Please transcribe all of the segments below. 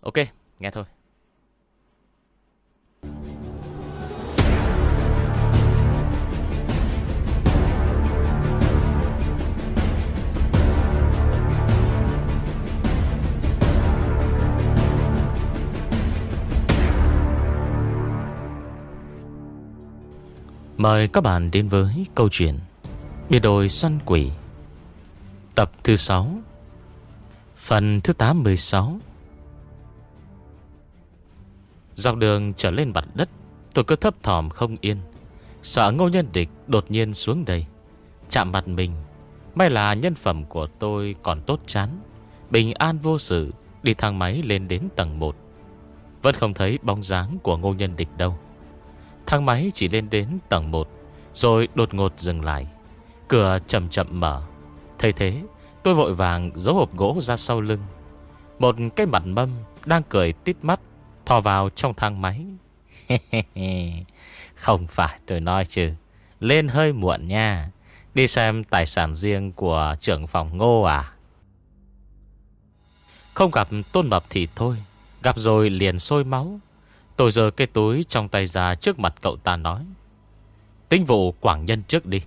Ok, nghe thôi. Mời các bạn đến với câu chuyện Biệt đồi săn quỷ Tập thứ 6 Phần thứ 86 Dọc đường trở lên mặt đất, Tôi cứ thấp thỏm không yên. Sợ ngô nhân địch đột nhiên xuống đây, Chạm mặt mình. May là nhân phẩm của tôi còn tốt chán. Bình an vô sự, Đi thang máy lên đến tầng 1 Vẫn không thấy bóng dáng của ngô nhân địch đâu. Thang máy chỉ lên đến tầng 1 Rồi đột ngột dừng lại. Cửa chậm chậm mở. Thay thế, tôi vội vàng giấu hộp gỗ ra sau lưng. Một cái mặt mâm Đang cười tít mắt. Thò vào trong thang máy. Không phải tôi nói chứ. Lên hơi muộn nha. Đi xem tài sản riêng của trưởng phòng ngô à? Không gặp tôn mập thì thôi. Gặp rồi liền sôi máu. Tôi giờ cái túi trong tay ra trước mặt cậu ta nói. Tính vụ quảng nhân trước đi.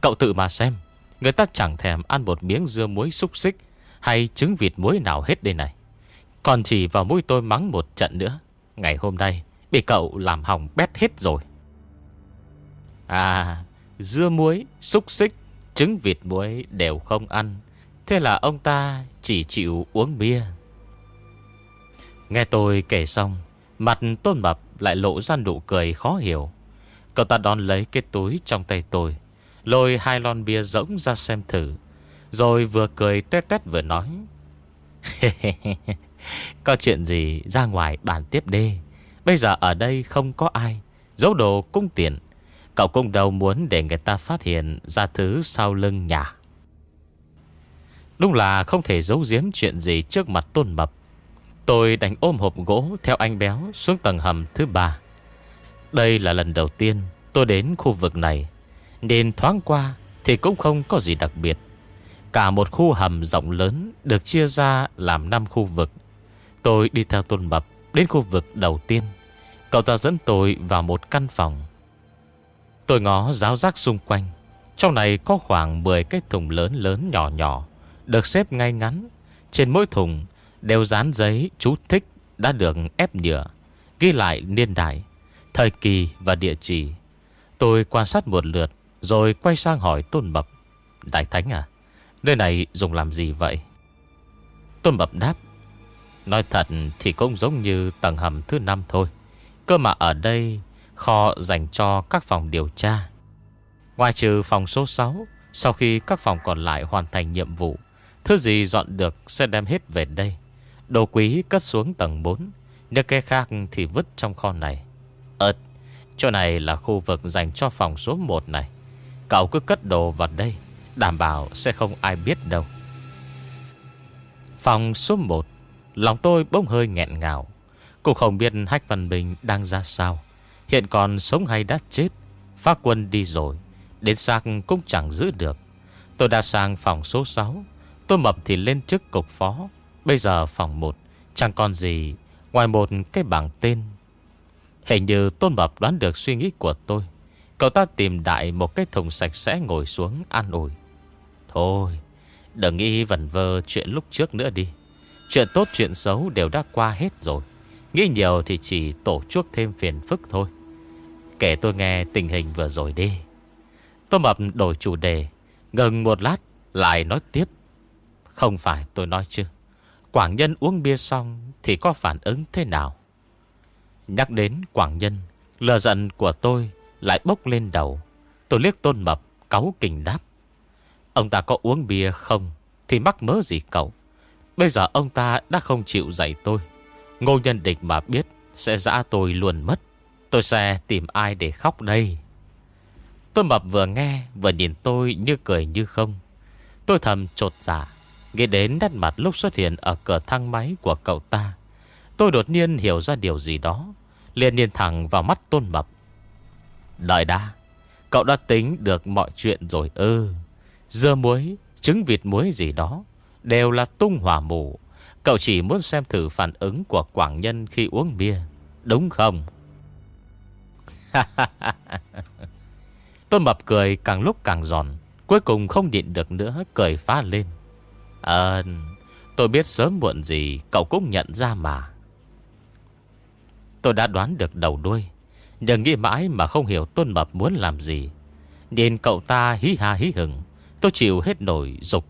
Cậu tự mà xem. Người ta chẳng thèm ăn một miếng dưa muối xúc xích Hay trứng vịt muối nào hết đây này. Còn chỉ vào mũi tôi mắng một trận nữa. Ngày hôm nay Bị cậu làm hỏng bét hết rồi. À Dưa muối, xúc xích Trứng vịt muối đều không ăn. Thế là ông ta chỉ chịu uống bia. Nghe tôi kể xong Mặt tôn mập lại lộ ra nụ cười khó hiểu. Cậu ta đón lấy cái túi trong tay tôi Lôi hai lon bia rỗng ra xem thử Rồi vừa cười tét tét vừa nói. Có chuyện gì ra ngoài bàn tiếp đi Bây giờ ở đây không có ai Dấu đồ cung tiền Cậu cũng đâu muốn để người ta phát hiện Ra thứ sau lưng nhà Đúng là không thể giấu giếm chuyện gì trước mặt tôn mập Tôi đánh ôm hộp gỗ theo anh béo xuống tầng hầm thứ ba. Đây là lần đầu tiên tôi đến khu vực này. Nên thoáng qua thì cũng không có gì đặc biệt. Cả một khu hầm rộng lớn được chia ra làm 5 khu vực. Tôi đi theo tôn mập đến khu vực đầu tiên. Cậu ta dẫn tôi vào một căn phòng. Tôi ngó giáo giác xung quanh. Trong này có khoảng 10 cái thùng lớn lớn nhỏ nhỏ được xếp ngay ngắn. Trên mỗi thùng đều dán giấy chú thích đã được ép nhựa, ghi lại niên đại, thời kỳ và địa chỉ. Tôi quan sát một lượt rồi quay sang hỏi Tôn Mập. Đại Thánh à, nơi này dùng làm gì vậy? Tôn Mập đáp. Nói thật thì cũng giống như tầng hầm thứ năm thôi. Cơ mà ở đây kho dành cho các phòng điều tra. Ngoài trừ phòng số 6, sau khi các phòng còn lại hoàn thành nhiệm vụ, thứ gì dọn được sẽ đem hết về đây. Đồ quý cất xuống tầng 4 Những cái khác thì vứt trong kho này Ơt Chỗ này là khu vực dành cho phòng số 1 này Cậu cứ cất đồ vào đây Đảm bảo sẽ không ai biết đâu Phòng số 1 Lòng tôi bỗng hơi nghẹn ngào. Cũng không biết Hách Văn Bình đang ra sao. Hiện còn sống hay đã chết Phát quân đi rồi, Đến sang cũng chẳng giữ được. Tôi đã sang phòng số 6 Tôi mập thì lên chức cục phó. Bây giờ phòng 1 Chẳng còn gì Ngoài một cái bảng tên. Hình như Tôn Mập đoán được suy nghĩ của tôi. Cậu ta tìm đại một cái thùng sạch sẽ ngồi xuống an ủi. Thôi, Đừng nghĩ vẩn vơ chuyện lúc trước nữa đi. Chuyện tốt chuyện xấu đều đã qua hết rồi. Nghĩ nhiều thì chỉ tổ chuốc thêm phiền phức thôi. Kể tôi nghe tình hình vừa rồi đi. Tôi Mập đổi chủ đề, Ngừng một lát, Lại nói tiếp. Không phải tôi nói chứ. Quảng Nhân uống bia xong Thì có phản ứng thế nào? Nhắc đến Quảng Nhân Lờ giận của tôi lại bốc lên đầu. Tôi liếc tôn mập, Cáu kình đáp. Ông ta có uống bia không? Thì mắc mớ gì cậu? Bây giờ ông ta đã không chịu dạy tôi. Ngô nhân địch mà biết Sẽ dã tôi luôn mất. Tôi sẽ tìm ai để khóc đây? Tôn mập vừa nghe, Vừa nhìn tôi như cười như không. Tôi thầm trột giả dạ. Nghĩ đến nét mặt lúc xuất hiện Ở cửa thang máy của cậu ta. Tôi đột nhiên hiểu ra điều gì đó, liền nhìn thẳng vào mắt tôn mập. Đợi đã, Cậu đã tính được mọi chuyện rồi ư. Dưa muối, Trứng vịt muối gì đó. Đều là tung hỏa mù. Cậu chỉ muốn xem thử phản ứng của Quảng Nhân khi uống bia, Đúng không? Tôn Mập cười càng lúc càng giòn, Cuối cùng không nhịn được nữa, Cười phá lên. Ờ Tôi biết sớm muộn gì Cậu cũng nhận ra mà. Tôi đã đoán được đầu đuôi, Nhưng nghĩ mãi mà không hiểu Tôn Mập muốn làm gì. Nên cậu ta hí ha hí hừng Tôi chịu hết nổi dục.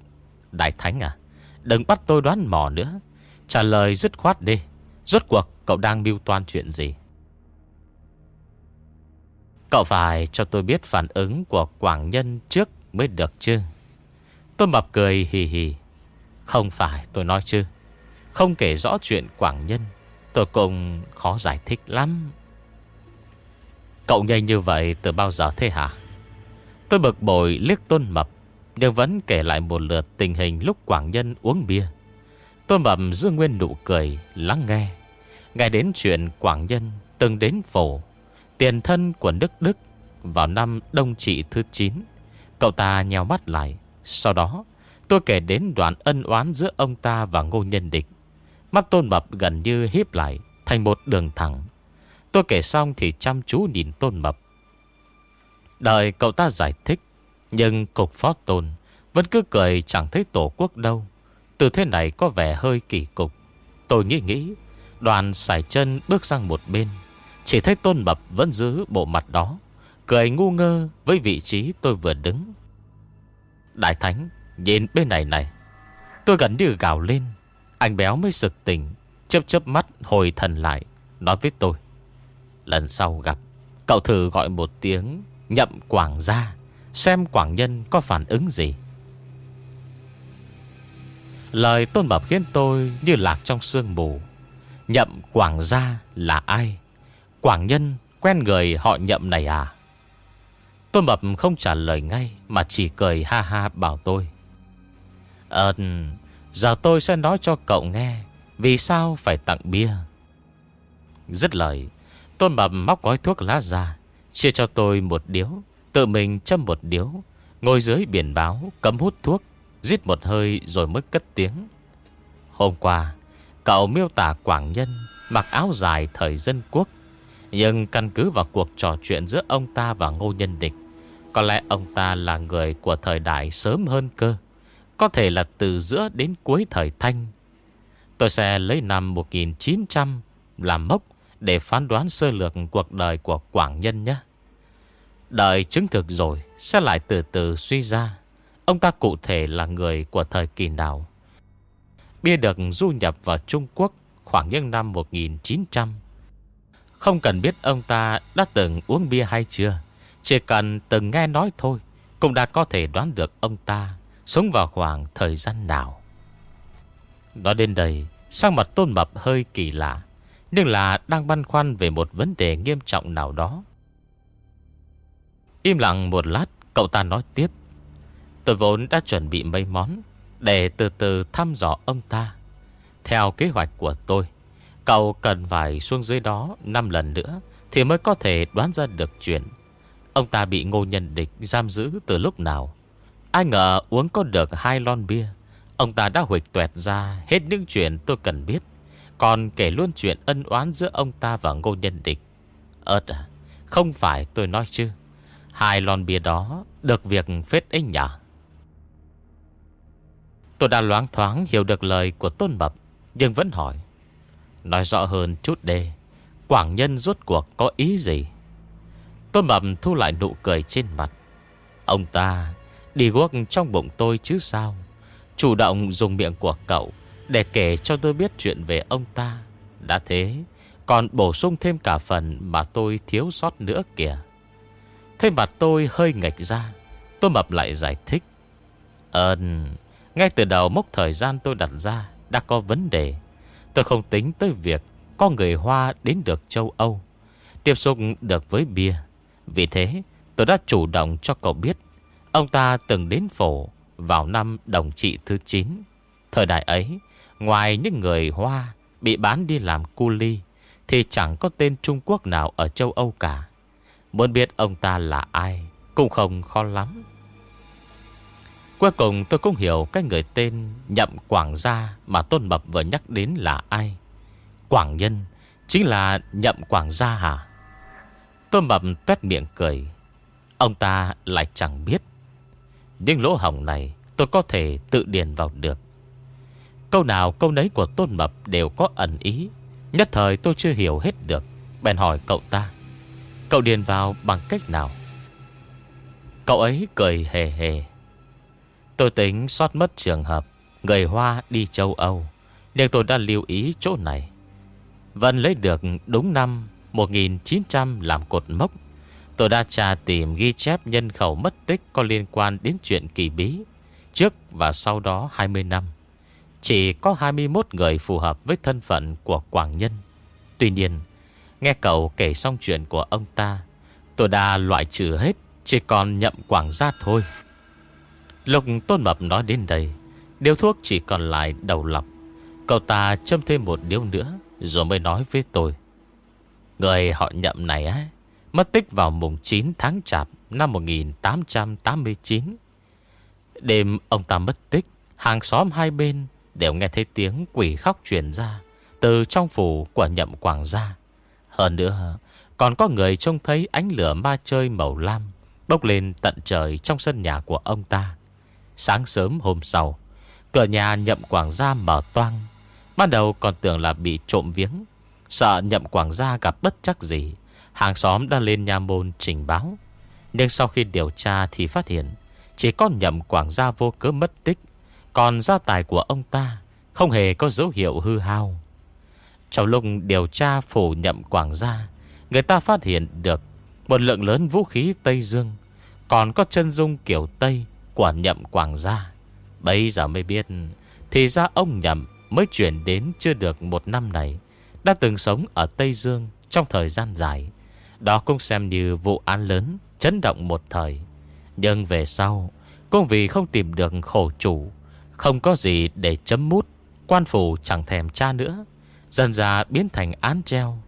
Đại Thánh à Đừng bắt tôi đoán mò nữa. Trả lời dứt khoát đi. Rốt cuộc, cậu đang mưu toan chuyện gì? Cậu phải cho tôi biết phản ứng của Quảng Nhân trước mới được chứ? Tôi mập cười hì hì. Không phải tôi nói chứ. Không kể rõ chuyện Quảng Nhân, Tôi cũng khó giải thích lắm. Cậu nhanh như vậy từ bao giờ thế hả? Tôi bực bội liếc tôn mập. Nhưng vẫn kể lại một lượt tình hình lúc Quảng Nhân uống bia. Tôn mập giữ nguyên nụ cười, Lắng nghe. Nghe đến chuyện Quảng Nhân từng đến phổ, Tiền thân của Đức Đức Vào năm Đông Trị thứ 9 Cậu ta nhèo mắt lại. Sau đó, tôi kể đến đoạn ân oán Giữa ông ta và Ngô Nhân Địch. Mắt Tôn Mập gần như hiếp lại, Thành một đường thẳng. Tôi kể xong thì chăm chú nhìn Tôn Mập. Đợi cậu ta giải thích nhưng cục phó tôn Vẫn cứ cười chẳng thấy tổ quốc đâu. Từ thế này có vẻ hơi kỳ cục. Tôi nghĩ nghĩ, Đoàn sải chân bước sang một bên. Chỉ thấy Tôn Mập vẫn giữ bộ mặt đó, Cười ngu ngơ với vị trí tôi vừa đứng. Đại Thánh, Nhìn bên này này. Tôi gần như gào lên. Anh béo mới sực tỉnh, Chớp chớp mắt hồi thần lại, Nói với tôi. Lần sau gặp, Cậu thử gọi một tiếng Nhậm Quảng ra Xem Quảng Nhân có phản ứng gì. Lời tôn bập khiến tôi như lạc trong sương mù. Nhậm Quảng gia là ai? Quảng Nhân quen người họ nhậm này à? Tôn bập không trả lời ngay Mà chỉ cười ha ha bảo tôi. Ờ Giờ tôi sẽ nói cho cậu nghe Vì sao phải tặng bia. Dứt lời, Tôn bập móc gói thuốc lá ra, Chia cho tôi một điếu. Tự mình châm một điếu, Ngồi dưới biển báo, cấm hút thuốc Giết một hơi rồi mới cất tiếng. Hôm qua, Cậu miêu tả Quảng Nhân Mặc áo dài thời dân quốc, Nhưng căn cứ vào cuộc trò chuyện Giữa ông ta và Ngô Nhân Địch, Có lẽ ông ta là người của thời đại sớm hơn cơ, Có thể là từ giữa đến cuối thời Thanh. Tôi sẽ lấy năm 1900 Làm mốc Để phán đoán sơ lược cuộc đời của Quảng Nhân nhé. Đợi chứng thực rồi Sẽ lại từ từ suy ra Ông ta cụ thể là người của thời kỳ nào Bia được du nhập vào Trung Quốc khoảng những năm 1900. Không cần biết ông ta đã từng uống bia hay chưa. Chỉ cần từng nghe nói thôi, cũng đã có thể đoán được ông ta sống vào khoảng thời gian nào. Nói đến đây, sang mặt tôn mập hơi kỳ lạ, nhưng là đang băn khoăn về một vấn đề nghiêm trọng nào đó. Im lặng một lát, cậu ta nói tiếp. Tôi vốn đã chuẩn bị mấy món để từ từ thăm dò ông ta. Theo kế hoạch của tôi Cậu cần phải xuống dưới đó 5 lần nữa Thì mới có thể đoán ra được chuyện. Ông ta bị ngô nhân địch giam giữ từ lúc nào. Ai ngờ uống có được hai lon bia Ông ta đã huịch tuẹt ra Hết những chuyện tôi cần biết. Còn kể luôn chuyện ân oán giữa ông ta và ngô nhân địch. Ơt à Không phải tôi nói chứ. Hai lon bia đó Được việc phết ấy nhỉ Tôi đã loáng thoáng hiểu được lời của Tôn Mập Nhưng vẫn hỏi. Nói rõ hơn chút đề Quảng Nhân rốt cuộc có ý gì? Tôn Mập thu lại nụ cười trên mặt. Ông ta Đi guốc trong bụng tôi chứ sao? Chủ động dùng miệng của cậu Để kể cho tôi biết chuyện về ông ta. Đã thế, Còn bổ sung thêm cả phần Mà tôi thiếu sót nữa kìa. Thế mặt tôi hơi ngạch ra. Tôi mập lại giải thích. Ơn ngay từ đầu mốc thời gian tôi đặt ra Đã có vấn đề. Tôi không tính tới việc Có người Hoa đến được châu Âu, Tiếp xúc được với bia. Vì thế, tôi đã chủ động cho cậu biết, Ông ta từng đến phổ Vào năm đồng trị thứ 9 Thời đại ấy, Ngoài những người Hoa Bị bán đi làm cu ly, Thì chẳng có tên Trung Quốc nào ở châu Âu cả. Muốn biết ông ta là ai Cũng không khó lắm. Cuối cùng tôi cũng hiểu Cái người tên Nhậm Quảng Gia Mà Tôn Mập vừa nhắc đến là ai. Quảng Nhân Chính là Nhậm Quảng Gia hả? Tôn Mập tuét miệng cười. Ông ta lại chẳng biết. Nhưng lỗ hỏng này Tôi có thể tự điền vào được. Câu nào câu nấy của Tôn Mập Đều có ẩn ý. Nhất thời tôi chưa hiểu hết được. Bèn hỏi cậu ta. Cậu điền vào bằng cách nào? Cậu ấy cười hề hề. Tôi tính sót mất trường hợp, Người Hoa đi châu Âu, Nhưng tôi đã lưu ý chỗ này. Vẫn lấy được đúng năm 1900 làm cột mốc. Tôi đã tra tìm ghi chép nhân khẩu mất tích Có liên quan đến chuyện kỳ bí, Trước và sau đó 20 năm. Chỉ có 21 người phù hợp với thân phận của Quảng Nhân. Tuy nhiên Nghe cậu kể xong chuyện của ông ta, Tôi đã loại trừ hết, Chỉ còn nhậm Quảng gia thôi. Lục Tôn Mập nói đến đây, Điếu thuốc chỉ còn lại đầu lọc. Cậu ta châm thêm một điếu nữa, Rồi mới nói với tôi. Người họ nhậm này á, Mất tích vào mùng 9 tháng chạp Năm 1889 Đêm ông ta mất tích, Hàng xóm hai bên Đều nghe thấy tiếng quỷ khóc truyền ra Từ trong phủ của nhậm quảng gia. Hơn nữa, Còn có người trông thấy ánh lửa ma chơi màu lam Bốc lên tận trời trong sân nhà của ông ta. Sáng sớm hôm sau, Cửa nhà nhậm quảng gia mở toang. Ban đầu còn tưởng là bị trộm viếng, Sợ nhậm quảng gia gặp bất chắc gì. Hàng xóm đã lên nhà môn trình báo. Nhưng sau khi điều tra thì phát hiện Chỉ có nhậm quảng gia vô cớ mất tích, Còn gia tài của ông ta Không hề có dấu hiệu hư hao. Trong lúc điều tra phủ nhậm quảng gia, Người ta phát hiện được Một lượng lớn vũ khí Tây Dương, Còn có chân dung kiểu Tây Của nhậm quảng gia. Bây giờ mới biết, Thì ra ông nhậm mới chuyển đến chưa được một năm này, Đã từng sống ở Tây Dương Trong thời gian dài. Đó cũng xem như vụ án lớn, Chấn động một thời. Nhưng về sau, Cũng vì không tìm được khổ chủ, Không có gì để chấm mút, Quan phủ chẳng thèm tra nữa. Dần ra biến thành án treo.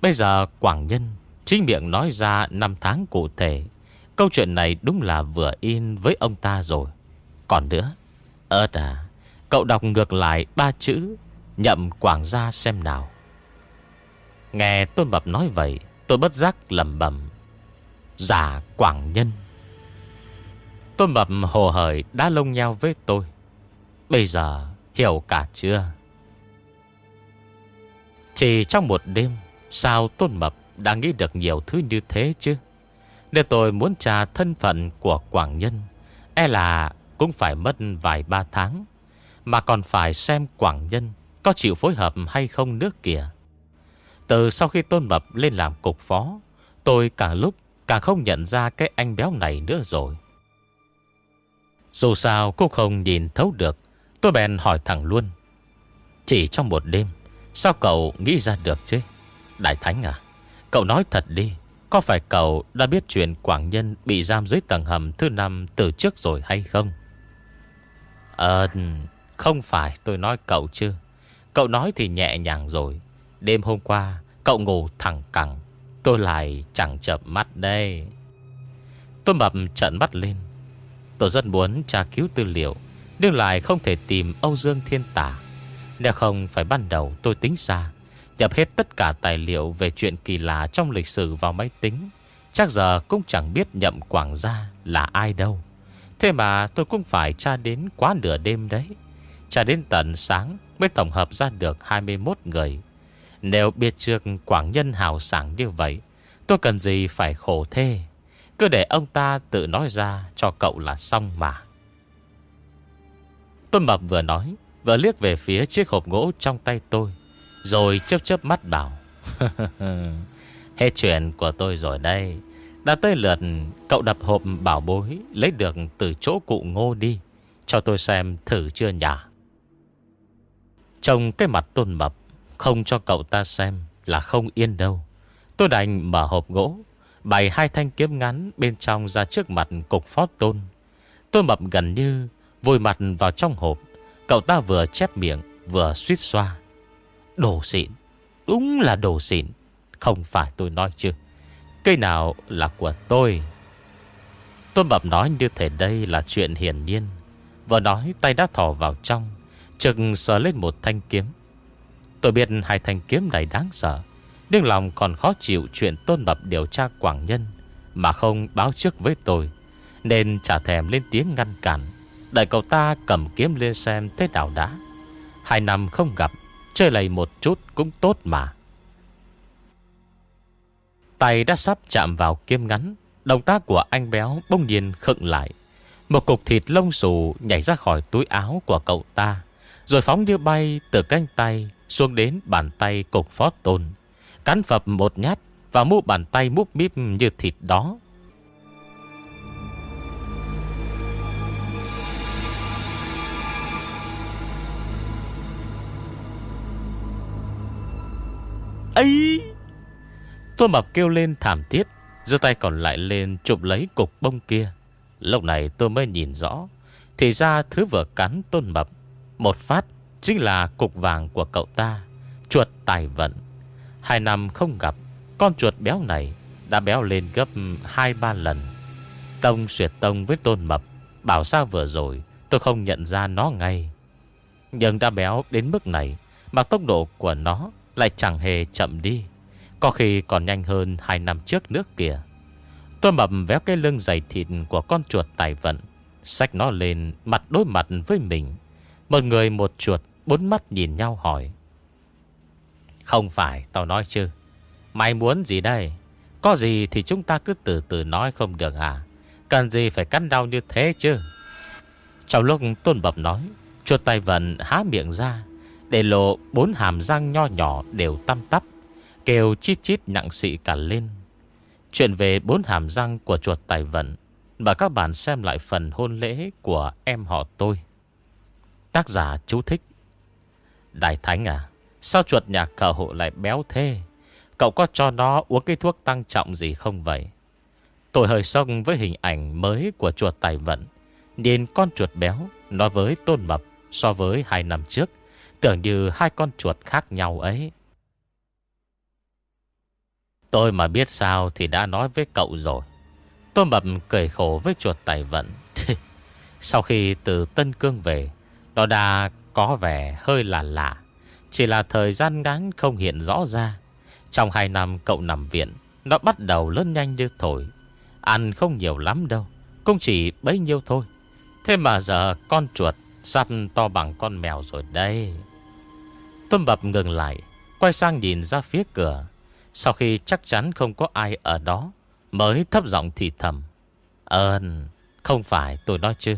Bây giờ Quảng Nhân, Chính miệng nói ra năm tháng cụ thể. Câu chuyện này đúng là vừa in với ông ta rồi. Còn nữa Ơt à Cậu đọc ngược lại ba chữ, Nhậm quảng gia xem nào. Nghe Tôn bập nói vậy, Tôi bất giác lầm bầm Giả dạ, quảng nhân. Tôn bập hồ hởi đã lông nhau với tôi. Bây giờ hiểu cả chưa? Chỉ trong một đêm, Sao Tôn Mập đã nghĩ được nhiều thứ như thế chứ? Nếu tôi muốn tra thân phận của Quảng Nhân E là cũng phải mất vài ba tháng, Mà còn phải xem Quảng Nhân Có chịu phối hợp hay không nước kìa. Từ sau khi Tôn Mập lên làm cục phó, Tôi càng lúc càng không nhận ra cái anh béo này nữa rồi. Dù sao cũng không nhìn thấu được, Tôi bèn hỏi thẳng luôn. Chỉ trong một đêm Sao cậu nghĩ ra được chứ? Đại Thánh à Cậu nói thật đi. Có phải cậu đã biết chuyện Quảng Nhân Bị giam dưới tầng hầm thứ năm từ trước rồi hay không? Ờ Không phải, tôi nói cậu chứ. Cậu nói thì nhẹ nhàng rồi. Đêm hôm qua, Cậu ngủ thẳng cẳng. Tôi lại chẳng chập mắt đây. Tôi mập trận mắt lên. Tôi rất muốn tra cứu tư liệu, Nhưng lại không thể tìm Âu Dương Thiên Tả. Nếu không phải ban đầu tôi tính ra, Nhập hết tất cả tài liệu Về chuyện kỳ lạ trong lịch sử vào máy tính, Chắc giờ cũng chẳng biết nhậm quảng gia là ai đâu. Thế mà tôi cũng phải tra đến quá nửa đêm đấy, Tra đến tận sáng Mới tổng hợp ra được 21 người. Nếu biết trước quảng nhân hào sảng như vậy, Tôi cần gì phải khổ thê? Cứ để ông ta tự nói ra Cho cậu là xong mà. Tôn Mập vừa nói vợ liếc về phía chiếc hộp gỗ trong tay tôi, Rồi chớp chớp mắt bảo, Hết chuyện của tôi rồi đây. Đã tới lượt cậu đập hộp bảo bối, Lấy được từ chỗ cụ ngô đi, Cho tôi xem thử chưa nhả trông cái mặt tôn mập, Không cho cậu ta xem Là không yên đâu. Tôi đành mở hộp gỗ, Bày hai thanh kiếm ngắn bên trong ra trước mặt cục phó tôn. Tôi mập gần như Vùi mặt vào trong hộp Cậu ta vừa chép miệng, Vừa suýt xoa. Đồ xịn, Đúng là đồ xịn. Không phải tôi nói chứ. Cây nào là của tôi? Tôn Bập nói như thể đây là chuyện hiển nhiên. Vừa nói, tay đã thỏ vào trong Trực sờ lên một thanh kiếm. Tôi biết hai thanh kiếm này đáng sợ, Nhưng lòng còn khó chịu Chuyện tôn bập điều tra Quảng Nhân Mà không báo trước với tôi, Nên chả thèm lên tiếng ngăn cản. Đợi cậu ta cầm kiếm lên xem thế nào đã. Hai năm không gặp, Chơi lầy một chút cũng tốt mà. Tay đã sắp chạm vào kiếm ngắn, Động tác của anh béo bông nhiên khựng lại. Một cục thịt lông xù nhảy ra khỏi túi áo của cậu ta, Rồi phóng như bay từ cánh tay Xuống đến bàn tay cục phó tôn. Cắn phập một nhát Và mu bàn tay múp míp như thịt đó. Ấy. Tôi Mập kêu lên thảm thiết, giơ tay còn lại lên chụp lấy cục bông kia. Lúc này tôi mới nhìn rõ, Thì ra thứ vừa cắn Tôn Mập, Một phát chính là cục vàng của cậu ta, Chuột tài vận. Hai năm không gặp, Con chuột béo này đã béo lên gấp 2-3 lần. Tông xuyệt tông với Tôn Mập, Bảo sao vừa rồi tôi không nhận ra nó ngay. Nhưng đã béo đến mức này Mà tốc độ của nó lại chẳng hề chậm đi. Có khi còn nhanh hơn hai năm trước nước kìa Tôi mập véo cái lưng dày thịt của con chuột tài vận, Xách nó lên mặt đối mặt với mình. Một người một chuột Bốn mắt nhìn nhau hỏi. Không phải, tao nói chứ. Mày muốn gì đây? Có gì thì chúng ta cứ từ từ nói không được à? Cần gì phải cắn đau như thế chứ? Trong lúc Tôn Bập nói, Chuột tài vận há miệng ra để lộ bốn hàm răng nho nhỏ đều tăm tắp, Kêu chít chít nặng xị cả lên. Chuyện về bốn hàm răng của chuột tài vận Và các bạn xem lại phần hôn lễ của em họ tôi. Tác giả chú thích. Đại Thánh à Sao chuột nhà cờ hộ lại béo thế? Cậu có cho nó uống cái thuốc tăng trọng gì không vậy? Tôi hơi sông với hình ảnh mới của chuột tài vận. Nhìn con chuột béo Nói với tôn mập So với hai năm trước. Tưởng như hai con chuột khác nhau ấy. Tôi mà biết sao Thì đã nói với cậu rồi. Tôi mập cười khổ với chuột tài vận. Sau khi từ Tân Cương về, Nó đã có vẻ hơi là lạ. Chỉ là thời gian ngắn không hiện rõ ra. Trong hai năm cậu nằm viện, Nó bắt đầu lớn nhanh như thổi. Ăn không nhiều lắm đâu, Cũng chỉ bấy nhiêu thôi. Thế mà giờ con chuột Sắp to bằng con mèo rồi đây. Tôn Bập ngừng lại, Quay sang nhìn ra phía cửa. Sau khi chắc chắn không có ai ở đó, Mới thấp giọng thì thầm, Ơn, Không phải tôi nói chứ.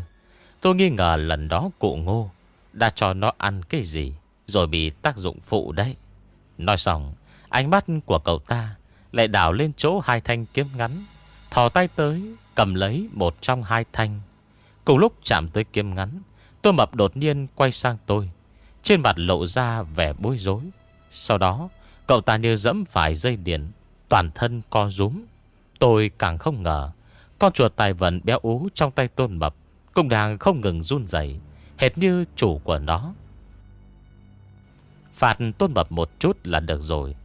Tôi nghi ngờ lần đó cụ ngô Đã cho nó ăn cái gì Rồi bị tác dụng phụ đấy. Nói xong, Ánh mắt của cậu ta Lại đảo lên chỗ hai thanh kiếm ngắn, Thò tay tới, Cầm lấy một trong hai thanh. Cùng lúc chạm tới kiếm ngắn Tôi mập đột nhiên quay sang tôi trên mặt lộ ra vẻ bối rối. Sau đó, Cậu ta như dẫm phải dây điện, Toàn thân co rúm. Tôi càng không ngờ, Con chuột tài vận béo ú trong tay tôn mập Cũng đang không ngừng run dày Hệt như chủ của nó. Phạt tôn mập một chút là được rồi.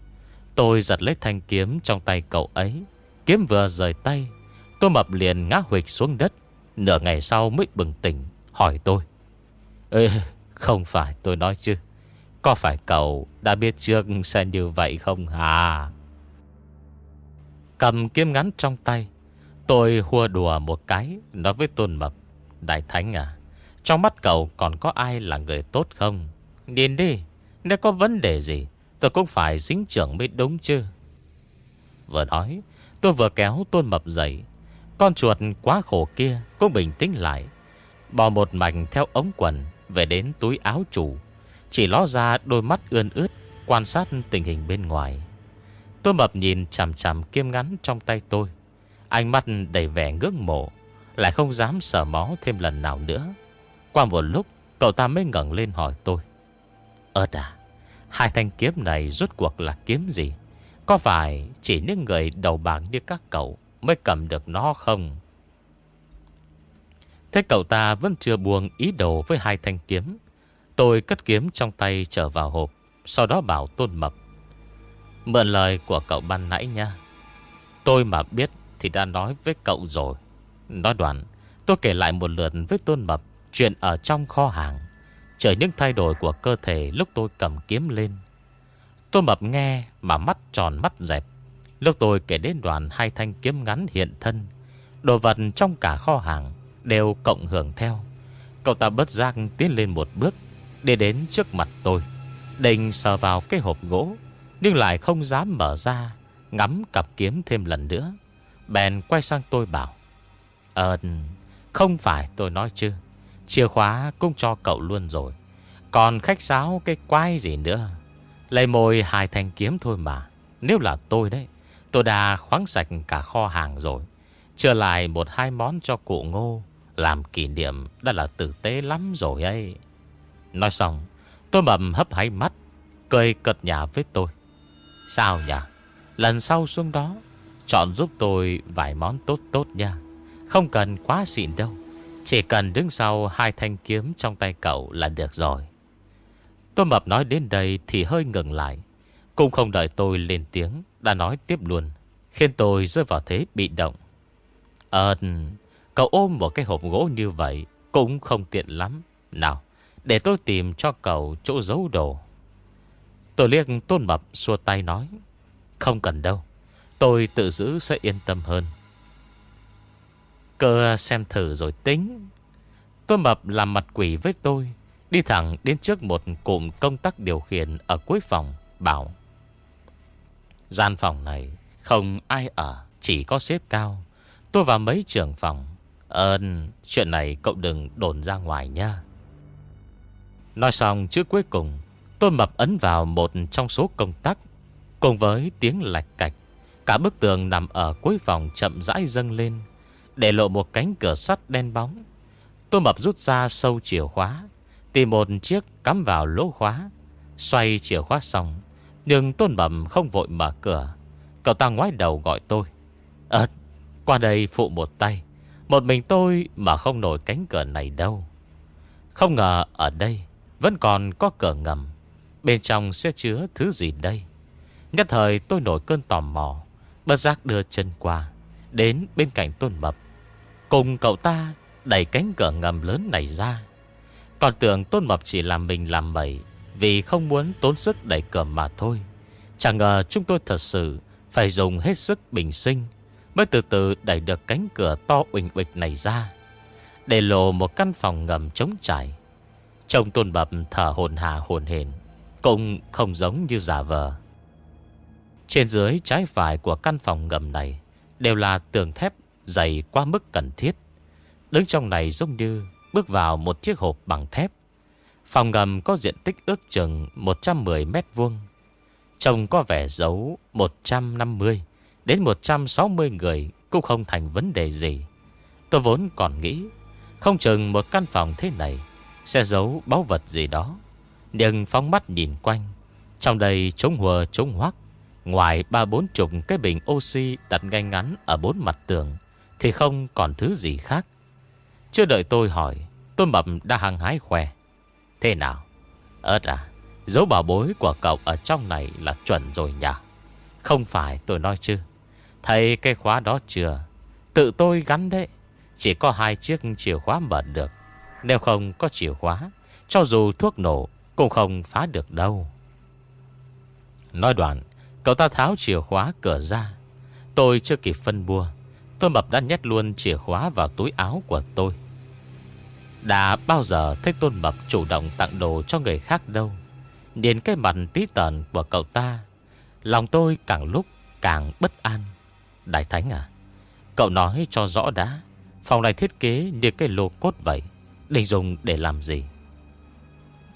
Tôi giật lấy thanh kiếm trong tay cậu ấy. Kiếm vừa rời tay, Tôn mập liền ngã huịch xuống đất. Nửa ngày sau mới bừng tỉnh, Hỏi tôi. Ê không phải tôi nói chứ. Có phải cậu đã biết trước sẽ như vậy không hả? Cầm kiếm ngắn trong tay, Tôi hùa đùa một cái, Nói với Tôn Mập, Đại Thánh à Trong mắt cậu còn có ai là người tốt không? Nhìn đi, Nếu có vấn đề gì, Tôi cũng phải dính trưởng mới đúng chứ. Vừa nói, Tôi vừa kéo Tôn Mập dậy. Con chuột quá khổ kia Cũng bình tĩnh lại Bỏ một mảnh theo ống quần về đến túi áo chủ. Chỉ ló ra đôi mắt ươn ướt, Quan sát tình hình bên ngoài. Tôi mập nhìn chằm chằm kiêm ngắn trong tay tôi. Ánh mắt đầy vẻ ngưỡng mộ, Lại không dám sờ mó thêm lần nào nữa. Qua một lúc, Cậu ta mới ngẩng lên hỏi tôi. Ơt à Hai thanh kiếm này rốt cuộc là kiếm gì? Có phải chỉ những người đầu bảng như các cậu Mới cầm được nó không? Thế cậu ta vẫn chưa buông ý đồ với hai thanh kiếm. Tôi cất kiếm trong tay trở vào hộp, Sau đó bảo Tôn Mập, Mượn lời của cậu ban nãy nha Tôi mà biết thì đã nói với cậu rồi. Nói đoạn, Tôi kể lại một lượt với Tôn Mập Chuyện ở trong kho hàng. Trời những thay đổi của cơ thể lúc tôi cầm kiếm lên. Tôn mập nghe mà mắt tròn mắt dẹp. Lúc tôi kể đến đoạn hai thanh kiếm ngắn hiện thân, Đồ vật trong cả kho hàng Đều cộng hưởng theo. Cậu ta bất giác tiến lên một bước Để đến trước mặt tôi, Định sờ vào cái hộp gỗ, Nhưng lại không dám mở ra, Ngắm cặp kiếm thêm lần nữa. Bèn quay sang tôi bảo Ờ Không phải tôi nói chứ, Chìa khóa cũng cho cậu luôn rồi, Còn khách sáo cái quái gì nữa? Lấy môi hai thanh kiếm thôi mà, Nếu là tôi đấy, Tôi đã khoáng sạch cả kho hàng rồi, Trở lại một hai món cho cụ ngô làm kỷ niệm đã là tử tế lắm rồi ấy. Nói xong, Tôi mầm hấp hai mắt, Cười cật nhà với tôi. Sao nhỉ? Lần sau xuống đó, Chọn giúp tôi vài món tốt tốt nha. Không cần quá xịn đâu. Chỉ cần đứng sau hai thanh kiếm trong tay cậu là được rồi. Tôi mập nói đến đây thì hơi ngừng lại. Cũng không đợi tôi lên tiếng, Đã nói tiếp luôn, Khiến tôi rơi vào thế bị động. Ờ Cậu ôm một cái hộp gỗ như vậy Cũng không tiện lắm. Nào, để tôi tìm cho cậu chỗ giấu đồ. Tôi liếc tôn mập, xua tay nói, Không cần đâu, Tôi tự giữ sẽ yên tâm hơn. Cơ xem thử rồi tính. Tôn mập làm mặt quỷ với tôi, Đi thẳng đến trước một cụm công tắc điều khiển Ở cuối phòng, Bảo, Gian phòng này Không ai ở, Chỉ có xếp cao. Tôi và mấy trưởng phòng Ơn, chuyện này cậu đừng đồn ra ngoài nha Nói xong, trước cuối cùng, Tôi mập ấn vào một trong số công tắc, Cùng với tiếng lạch cạch. Cả bức tường nằm ở cuối phòng chậm rãi dâng lên, Để lộ một cánh cửa sắt đen bóng. Tôi mập rút ra sâu chìa khóa, Tìm một chiếc cắm vào lỗ khóa, Xoay chìa khóa xong. Nhưng tôn mập không vội mở cửa. Cậu ta ngoái đầu gọi tôi Ơt qua đây phụ một tay. Một mình tôi mà không nổi cánh cửa này đâu. Không ngờ ở đây Vẫn còn có cửa ngầm. Bên trong sẽ chứa thứ gì đây? Nhất thời tôi nổi cơn tò mò. Bất giác đưa chân qua, Đến bên cạnh tôn mập. Cùng cậu ta đẩy cánh cửa ngầm lớn này ra. Còn tưởng tôn mập chỉ làm mình làm bậy Vì không muốn tốn sức đẩy cửa mà thôi. Chẳng ngờ chúng tôi thật sự Phải dùng hết sức bình sinh Mới từ từ đẩy được cánh cửa to uỳnh uịch này ra, Để lộ một căn phòng ngầm trống trải. Trông tôn bập thở hồn hà hồn hền Cũng không giống như giả vờ. Trên dưới trái phải của căn phòng ngầm này Đều là tường thép dày quá mức cần thiết. Đứng trong này giống như Bước vào một chiếc hộp bằng thép. Phòng ngầm có diện tích ước chừng 110 mét vuông, Trông có vẻ giấu 150 Đến 160 người Cũng không thành vấn đề gì. Tôi vốn còn nghĩ, Không chừng một căn phòng thế này Sẽ giấu báu vật gì đó. Nhưng phóng mắt nhìn quanh, Trong đây trống hùa, trống hoác, Ngoài ba bốn chục cái bình oxy Đặt ngay ngắn ở bốn mặt tường, Thì không còn thứ gì khác. Chưa đợi tôi hỏi, Tôi mập đã hăng hái khoe. Thế nào? Ơt à Dấu bảo bối của cậu ở trong này là chuẩn rồi nhỉ? Không phải tôi nói chứ. Thấy cái khóa đó chưa? Tự tôi gắn đấy. Chỉ có hai chiếc chìa khóa mở được. Nếu không có chìa khóa, Cho dù thuốc nổ Cũng không phá được đâu. Nói đoạn, Cậu ta tháo chìa khóa cửa ra. Tôi chưa kịp phân bua. Tôi mập đã nhét luôn chìa khóa vào túi áo của tôi. Đã bao giờ thấy Tôn Mập chủ động tặng đồ cho người khác đâu? Nhìn cái mặt tí tờn của cậu ta, Lòng tôi càng lúc càng bất an. Đại Thánh à Cậu nói cho rõ đã. Phòng này thiết kế như cái lô cốt vậy Định dùng để làm gì?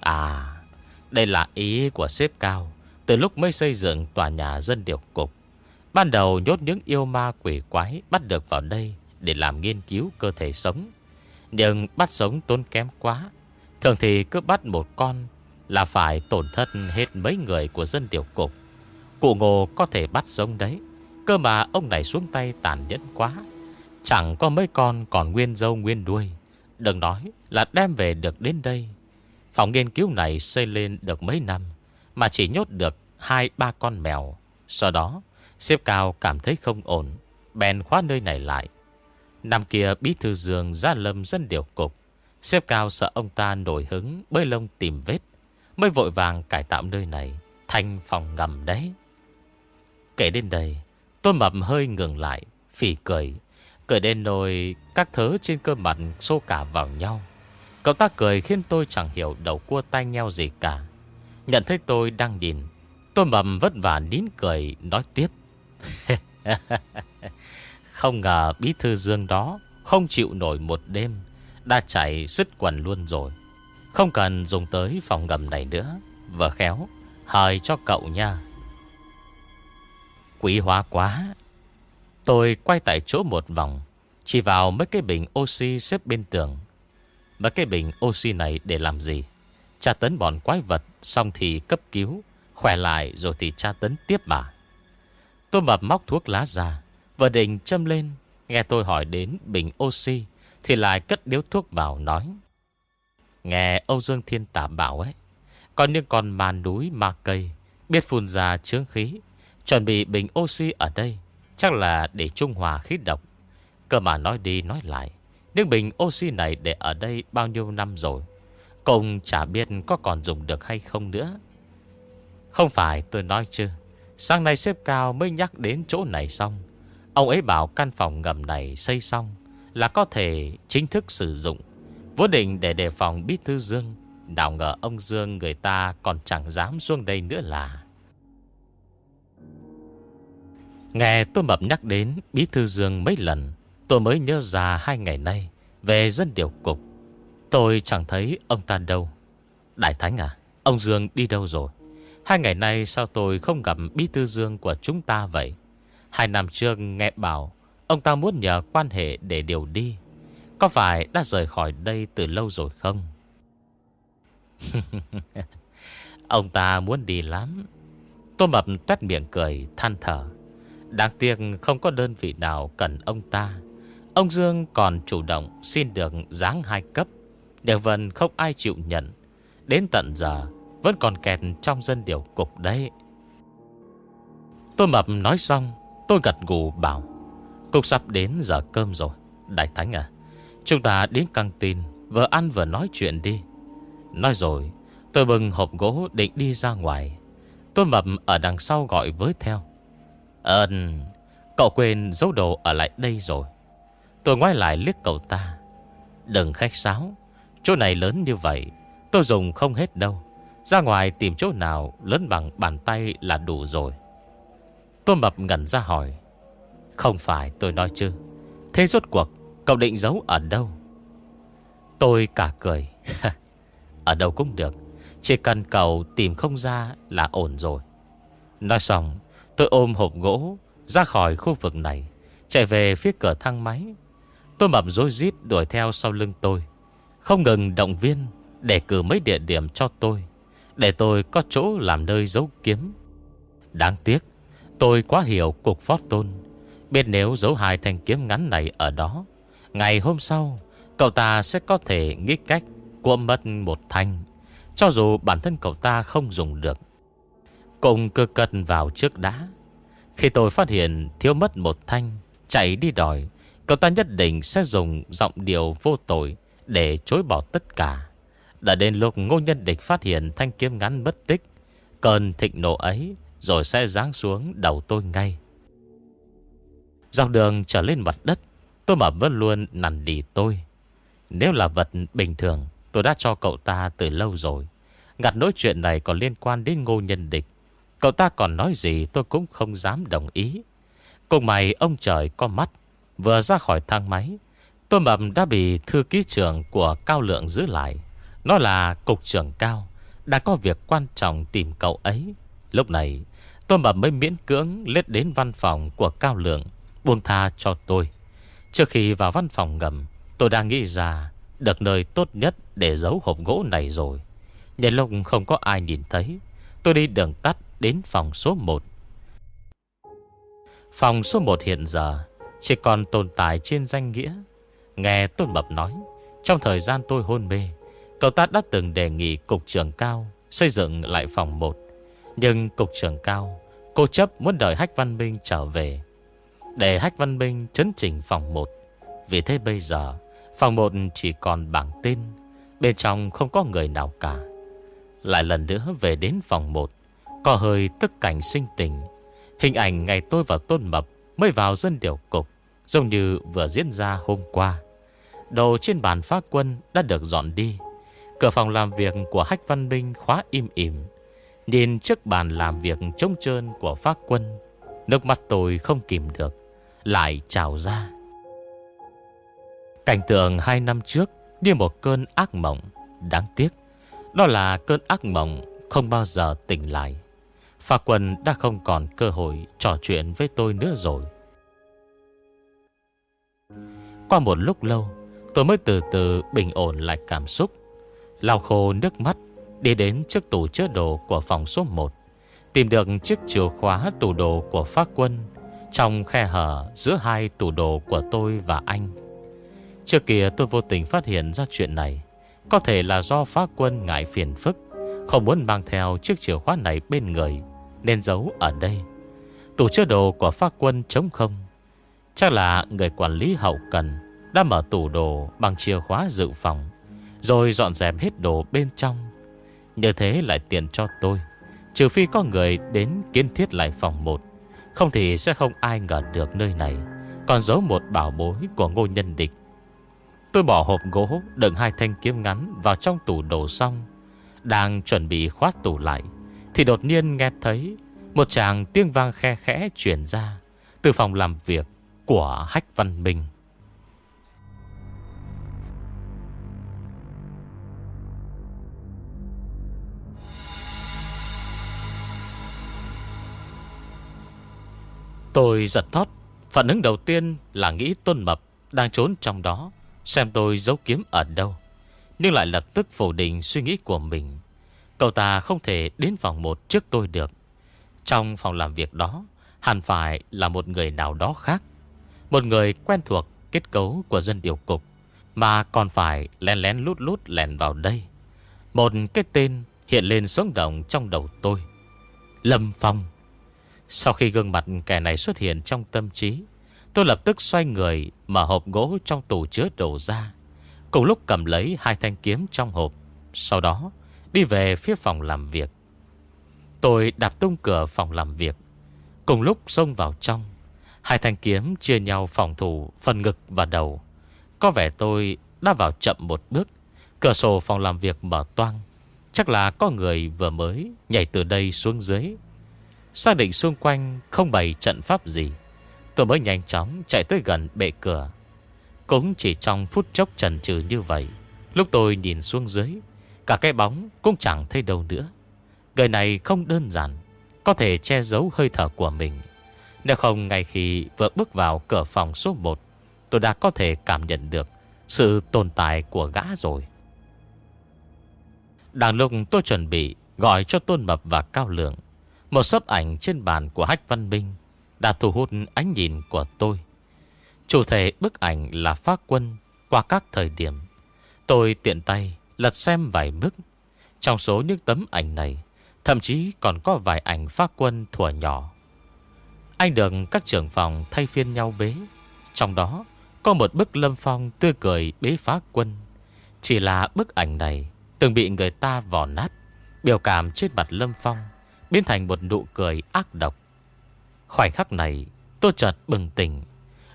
À Đây là ý của sếp cao. Từ lúc mới xây dựng tòa nhà dân điều cục, Ban đầu nhốt những yêu ma quỷ quái Bắt được vào đây Để làm nghiên cứu cơ thể sống. Nhưng bắt sống tốn kém quá. Thường thì cứ bắt một con Là phải tổn thất hết mấy người của dân điều cục. Cụ ngô có thể bắt sống đấy. Cơ mà ông này xuống tay tàn nhẫn quá. Chẳng có mấy con còn nguyên dâu nguyên đuôi. Đừng nói là đem về được đến đây. Phòng nghiên cứu này xây lên được mấy năm, Mà chỉ nhốt được hai, ba con mèo. Sau đó Xếp cao cảm thấy không ổn, Bèn khóa nơi này lại. Năm kia, bí thư giường ra lâm dân điều cục. Xếp cao sợ ông ta nổi hứng, Bơi lông tìm vết, Mới vội vàng cải tạo nơi này, Thành phòng ngầm đấy. Kể đến đây Tôi mập hơi ngừng lại Phỉ cười. Cười đến nồi các thứ trên cơ mặt xô cả vào nhau. Cậu ta cười khiến tôi chẳng hiểu đầu cua tay nheo gì cả. Nhận thấy tôi đang nhìn Tôi mầm vất vả nín cười, Nói tiếp. Không ngờ bí thư dương đó Không chịu nổi một đêm, Đã chạy sứt quần luôn rồi. Không cần dùng tới phòng ngầm này nữa Vừa khéo, Hời cho cậu nha. Quý hóa quá. Tôi quay tại chỗ một vòng, Chỉ vào mấy cái bình oxy xếp bên tường. Mấy cái bình oxy này để làm gì? Tra tấn bọn quái vật, Xong thì cấp cứu, Khỏe lại rồi thì tra tấn tiếp mà. Tôi mập móc thuốc lá ra Vừa định châm lên, Nghe tôi hỏi đến bình oxy, Thì lại cất điếu thuốc vào nói. Nghe Âu Dương Thiên Tả bảo ấy Có những con ma núi ma cây, Biết phun ra chướng khí Chuẩn bị bình oxy ở đây, Chắc là để trung hòa khí độc. Cơ mà nói đi, nói lại Nhưng bình oxy này để ở đây bao nhiêu năm rồi? Cũng chả biết có còn dùng được hay không nữa. Không phải, tôi nói chứ, Sáng nay xếp cao mới nhắc đến chỗ này xong. Ông ấy bảo căn phòng ngầm này xây xong Là có thể chính thức sử dụng. Vô định để đề phòng bí thư Dương Đảo ngờ ông Dương người ta còn chẳng dám xuống đây nữa là. Nghe tôi mập nhắc đến Bí thư Dương mấy lần, Tôi mới nhớ ra hai ngày nay Về dân điều cục. Tôi chẳng thấy ông ta đâu. Đại Thánh à Ông Dương đi đâu rồi? Hai ngày nay sao tôi không gặp Bí thư Dương của chúng ta vậy? Hai năm trước nghe bảo, Ông ta muốn nhờ quan hệ để điều đi. Có phải đã rời khỏi đây từ lâu rồi không? Ông ta muốn đi lắm. Tôi mập tuét miệng cười, than thở. Đáng tiếc không có đơn vị nào cần ông ta. Ông Dương còn chủ động xin được giáng hai cấp. Điều vần không ai chịu nhận. Đến tận giờ, Vẫn còn kẹt trong dân điều cục đấy. Tôi mập nói xong, Tôi gật gù bảo, Cục sắp đến giờ cơm rồi, Đại Thánh à. Chúng ta đến căng tin, Vừa ăn vừa nói chuyện đi. Nói rồi, Tôi bừng hộp gỗ định đi ra ngoài. Tôi mập ở đằng sau gọi với theo Ơn Cậu quên giấu đồ ở lại đây rồi. Tôi ngoái lại liếc cậu ta. Đừng khách sáo, Chỗ này lớn như vậy, Tôi dùng không hết đâu. Ra ngoài tìm chỗ nào lớn bằng bàn tay là đủ rồi. Tôi mập ngẩn ra hỏi, Không phải tôi nói chứ, Thế rốt cuộc cậu định giấu ở đâu? Tôi cả cười. Ở đâu cũng được, Chỉ cần cậu tìm không ra là ổn rồi. Nói xong Tôi ôm hộp gỗ, Ra khỏi khu vực này, Chạy về phía cửa thang máy. Tôi mập dối rít đuổi theo sau lưng tôi. Không ngừng động viên, Để cử mấy địa điểm cho tôi, Để tôi có chỗ làm nơi giấu kiếm. Đáng tiếc, Tôi quá hiểu cục phót tôn. Biết nếu giấu hai thanh kiếm ngắn này ở đó, Ngày hôm sau, Cậu ta sẽ có thể nghĩ cách cuộn mất một thanh, Cho dù bản thân cậu ta không dùng được. Cùng cơ cân vào trước đá. Khi tôi phát hiện thiếu mất một thanh, Chạy đi đòi, Cậu ta nhất định sẽ dùng giọng điệu vô tội Để chối bỏ tất cả. Đã đến lúc ngô nhân địch phát hiện Thanh kiếm ngắn bất tích, Cơn thịnh nộ ấy Rồi sẽ ráng xuống đầu tôi ngay. Dọc đường trở lên mặt đất, Tôi mà vẫn luôn nằn đi tôi. Nếu là vật bình thường, Tôi đã cho cậu ta từ lâu rồi. Ngặt nỗi chuyện này còn liên quan đến ngô nhân địch. Cậu ta còn nói gì tôi cũng không dám đồng ý. Cùng mày, ông trời có mắt. Vừa ra khỏi thang máy. Tôi mập đã bị thư ký trưởng của Cao Lượng giữ lại. Nó là cục trưởng Cao. đã có việc quan trọng tìm cậu ấy. Lúc này, tôi mập mới miễn cưỡng lết đến văn phòng của Cao Lượng. Buông tha cho tôi. Trước khi vào văn phòng ngầm. Tôi đang nghĩ ra được nơi tốt nhất để giấu hộp gỗ này rồi. Nhân lúc không có ai nhìn thấy. Tôi đi đường tắt đến phòng số 1 Phòng số 1 hiện giờ, Chỉ còn tồn tại trên danh nghĩa. Nghe Tôn Mập nói, Trong thời gian tôi hôn mê, Cậu ta đã từng đề nghị Cục trưởng Cao Xây dựng lại phòng 1 Nhưng Cục trưởng Cao Cô chấp muốn đợi Hách Văn Minh trở về. Để Hách Văn Minh chấn chỉnh phòng 1 Vì thế bây giờ, Phòng một chỉ còn bảng tên, Bên trong không có người nào cả. Lại lần nữa về đến phòng một. Có hơi tức cảnh sinh tình. Hình ảnh ngày tôi và Tôn Mập Mới vào dân điều cục, Giống như vừa diễn ra hôm qua. Đồ trên bàn phá quân đã được dọn đi. Cửa phòng làm việc của Hách Văn Minh khóa im ỉm. Nhìn trước bàn làm việc trống trơn của phá quân, Nước mắt tôi không kìm được, Lại trào ra. Cảnh tượng hai năm trước Như một cơn ác mộng. Đáng tiếc, Đó là cơn ác mộng Không bao giờ tỉnh lại. Phà quân đã không còn cơ hội Trò chuyện với tôi nữa rồi. Qua một lúc lâu, Tôi mới từ từ bình ổn lại cảm xúc. Lau khô nước mắt, Đi đến trước tủ chứa đồ của phòng số 1 Tìm được chiếc chìa khóa tủ đồ của phát quân Trong khe hở giữa hai tủ đồ của tôi và anh. Trước kia tôi vô tình phát hiện ra chuyện này, Có thể là do phát quân ngại phiền phức, Không muốn mang theo chiếc chìa khóa này bên người. Nên giấu ở đây. Tủ chứa đồ của phát quân trống không. Chắc là người quản lý hậu cần Đã mở tủ đồ bằng chìa khóa dự phòng, Rồi dọn dẹp hết đồ bên trong. Như thế lại tiện cho tôi, Trừ phi có người đến kiến thiết lại phòng một, Không thì sẽ không ai ngờ được nơi này. Còn giấu một bảo bối của ngô nhân địch. Tôi bỏ hộp gỗ, Đựng hai thanh kiếm ngắn vào trong tủ đồ xong, Đang chuẩn bị khoát tủ lại. Thì đột nhiên nghe thấy Một chàng tiếng vang khe khẽ chuyển ra Từ phòng làm việc Của Hách Văn Minh. Tôi giật thót, Phản ứng đầu tiên là nghĩ Tôn Mập Đang trốn trong đó, Xem tôi giấu kiếm ở đâu, Nhưng lại lập tức phủ định suy nghĩ của mình. Cậu ta không thể đến phòng một trước tôi được. Trong phòng làm việc đó, Hẳn phải là một người nào đó khác. Một người quen thuộc, kết cấu của dân điều cục, Mà còn phải lén lén lút lút lèn vào đây. Một cái tên hiện lên sống động trong đầu tôi. Lâm Phong. Sau khi gương mặt kẻ này xuất hiện trong tâm trí, Tôi lập tức xoay người Mở hộp gỗ trong tủ chứa đồ ra. Cùng lúc cầm lấy hai thanh kiếm trong hộp. Sau đó Đi về phía phòng làm việc. Tôi đạp tung cửa phòng làm việc. Cùng lúc xông vào trong, Hai thanh kiếm chia nhau phòng thủ Phần ngực và đầu. Có vẻ tôi đã vào chậm một bước. Cửa sổ phòng làm việc mở toang. Chắc là có người vừa mới Nhảy từ đây xuống dưới. Xác định xung quanh không bày trận pháp gì. Tôi mới nhanh chóng chạy tới gần bệ cửa. Cũng chỉ trong phút chốc trần trừ như vậy, Lúc tôi nhìn xuống dưới Cả cái bóng cũng chẳng thấy đâu nữa Người này không đơn giản, Có thể che giấu hơi thở của mình Nếu không, ngay khi vừa bước vào cửa phòng số 1 Tôi đã có thể cảm nhận được Sự tồn tại của gã rồi Đang lúc tôi chuẩn bị Gọi cho Tôn Mập và Cao Lượng, một sấp ảnh trên bàn của Hách Văn Minh đã thu hút ánh nhìn của tôi. Chủ thể bức ảnh là phát quân qua các thời điểm. Tôi tiện tay lật xem vài bức. Trong số những tấm ảnh này, thậm chí còn có vài ảnh phát quân thuở nhỏ. Anh được các trưởng phòng thay phiên nhau bế. Trong đó có một bức lâm phong tươi cười bế phá quân. Chỉ là bức ảnh này từng bị người ta vò nát. Biểu cảm trên mặt lâm phong Biến thành một nụ cười ác độc Khoảnh khắc này Tôi chợt bừng tỉnh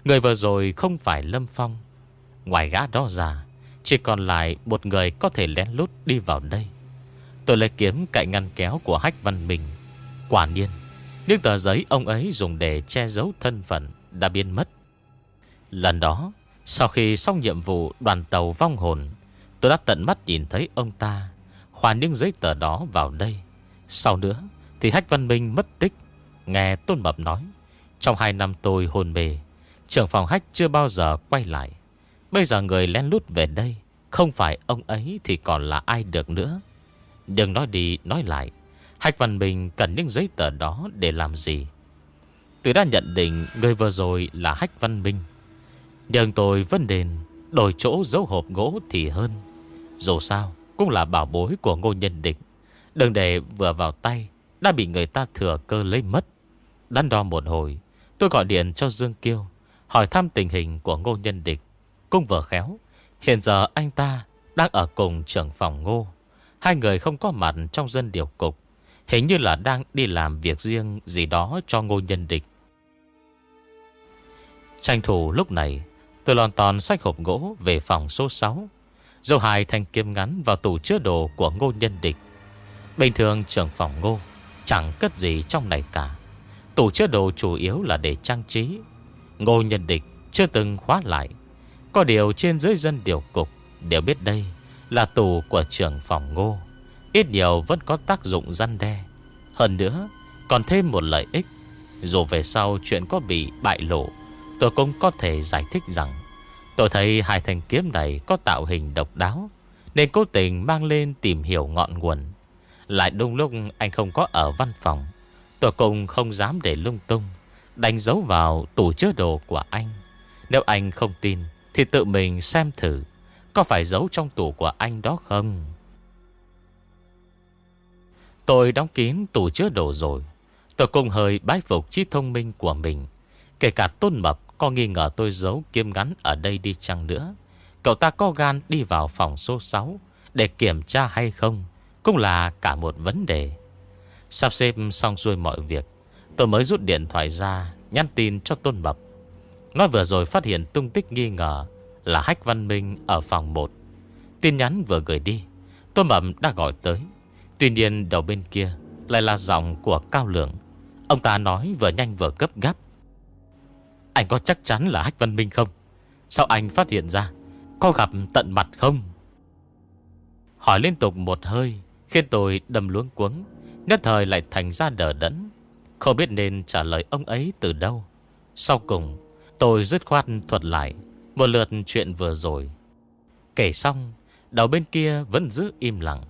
Người vừa rồi không phải Lâm Phong Ngoài gã đó ra chỉ còn lại một người có thể lén lút đi vào đây. Tôi lấy kiếm cạnh ngăn kéo của Hách Văn Minh. Quả nhiên, Những tờ giấy ông ấy dùng để che giấu thân phận Đã biến mất. Lần đó, Sau khi xong nhiệm vụ đoàn tàu vong hồn, Tôi đã tận mắt nhìn thấy ông ta Khoa những giấy tờ đó vào đây. Sau nữa thì Hách Văn Minh mất tích, Nghe Tôn Mập nói, Trong hai năm tôi hôn mê, Trưởng phòng Hách chưa bao giờ quay lại. Bây giờ người lén lút về đây Không phải ông ấy thì còn là ai được nữa. Đừng nói đi nói lại. Hạch Văn bình cần những giấy tờ đó để làm gì? Tôi đã nhận định người vừa rồi là Hách Văn Minh Nhưng tôi vẫn đền Đổi chỗ giấu hộp gỗ thì hơn. Dù sao cũng là bảo bối của ngô nhân địch. Đừng để vừa vào tay đã bị người ta thừa cơ lấy mất. Đắn đo một hồi, tôi gọi điện cho Dương Kiêu, hỏi thăm tình hình của ngô nhân địch. Cũng vừa khéo, Hiện giờ anh ta đang ở cùng trưởng phòng ngô. Hai người không có mặt trong dân điều cục. Hình như là đang đi làm việc riêng gì đó cho ngô nhân địch. Tranh thủ lúc này, tôi lòn toàn sách hộp gỗ về phòng số 6. Dâu hai thanh kiếm ngắn vào tủ chứa đồ của ngô nhân địch. Bình thường trưởng phòng ngô chẳng cất gì trong này cả. Tủ chứa đồ chủ yếu là để trang trí. Ngô nhân địch chưa từng khóa lại. Có điều trên dưới dân điều cục đều biết đây là tù của trưởng phòng ngô. Ít nhiều vẫn có tác dụng răn đe. Hơn nữa, còn thêm một lợi ích. Dù về sau chuyện có bị bại lộ, tôi cũng có thể giải thích rằng tôi thấy hai thanh kiếm này có tạo hình độc đáo, nên cố tình mang lên tìm hiểu ngọn nguồn. Lại đúng lúc anh không có ở văn phòng, tôi cũng không dám để lung tung, đánh dấu vào tủ chứa đồ của anh. Nếu anh không tin, thì tự mình xem thử có phải giấu trong tủ của anh đó không? Tôi đóng kín tủ chứa đồ rồi. Tôi cùng hơi bái phục trí thông minh của mình. Kể cả Tôn Mập có nghi ngờ tôi giấu kiếm ngắn ở đây đi chăng nữa. Cậu ta có gan đi vào phòng số 6 để kiểm tra hay không cũng là cả một vấn đề. Sắp xếp xong xuôi mọi việc, tôi mới rút điện thoại ra nhắn tin cho Tôn Mập. Nó vừa rồi phát hiện tung tích nghi ngờ là Hách Văn Minh ở phòng 1. Tin nhắn vừa gửi đi, Tôn Mậm đã gọi tới. Tuy nhiên đầu bên kia lại là giọng của Cao Lượng. Ông ta nói vừa nhanh vừa gấp gáp. Anh có chắc chắn là Hách Văn Minh không? Sao anh phát hiện ra? Có gặp tận mặt không? Hỏi liên tục một hơi Khiến tôi đâm luống cuống Nhất thời lại thành ra đờ đẫn Không biết nên trả lời ông ấy từ đâu Sau cùng Tôi dứt khoát thuật lại. Một lượt chuyện vừa rồi. Kể xong Đầu bên kia vẫn giữ im lặng.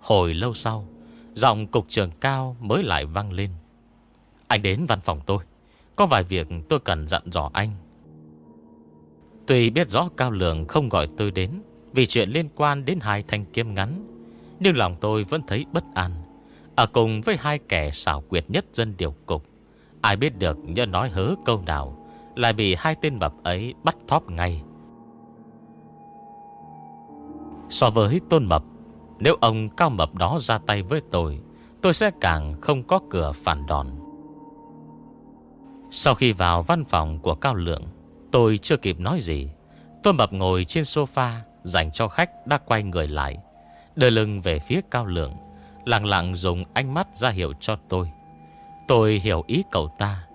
Hồi lâu sau, Giọng cục trường cao mới lại vang lên. Anh đến văn phòng tôi. Có vài việc tôi cần dặn dò anh. Tuy biết rõ Cao lường không gọi tôi đến Vì chuyện liên quan đến hai thanh kiếm ngắn, Nhưng lòng tôi vẫn thấy bất an. Ở cùng với hai kẻ xảo quyệt nhất dân điều cục, Ai biết được nhớ nói hớ câu nào. Lại bị hai tên mập ấy bắt thóp ngay. So với tôn mập Nếu ông cao mập đó ra tay với tôi Tôi sẽ càng không có cửa phản đòn. Sau khi vào văn phòng của Cao Lượng, Tôi chưa kịp nói gì. Tôn mập ngồi trên sofa Dành cho khách đã quay người lại Đưa lưng về phía Cao Lượng, Lặng lặng dùng ánh mắt ra hiệu cho tôi. Tôi hiểu ý cậu ta,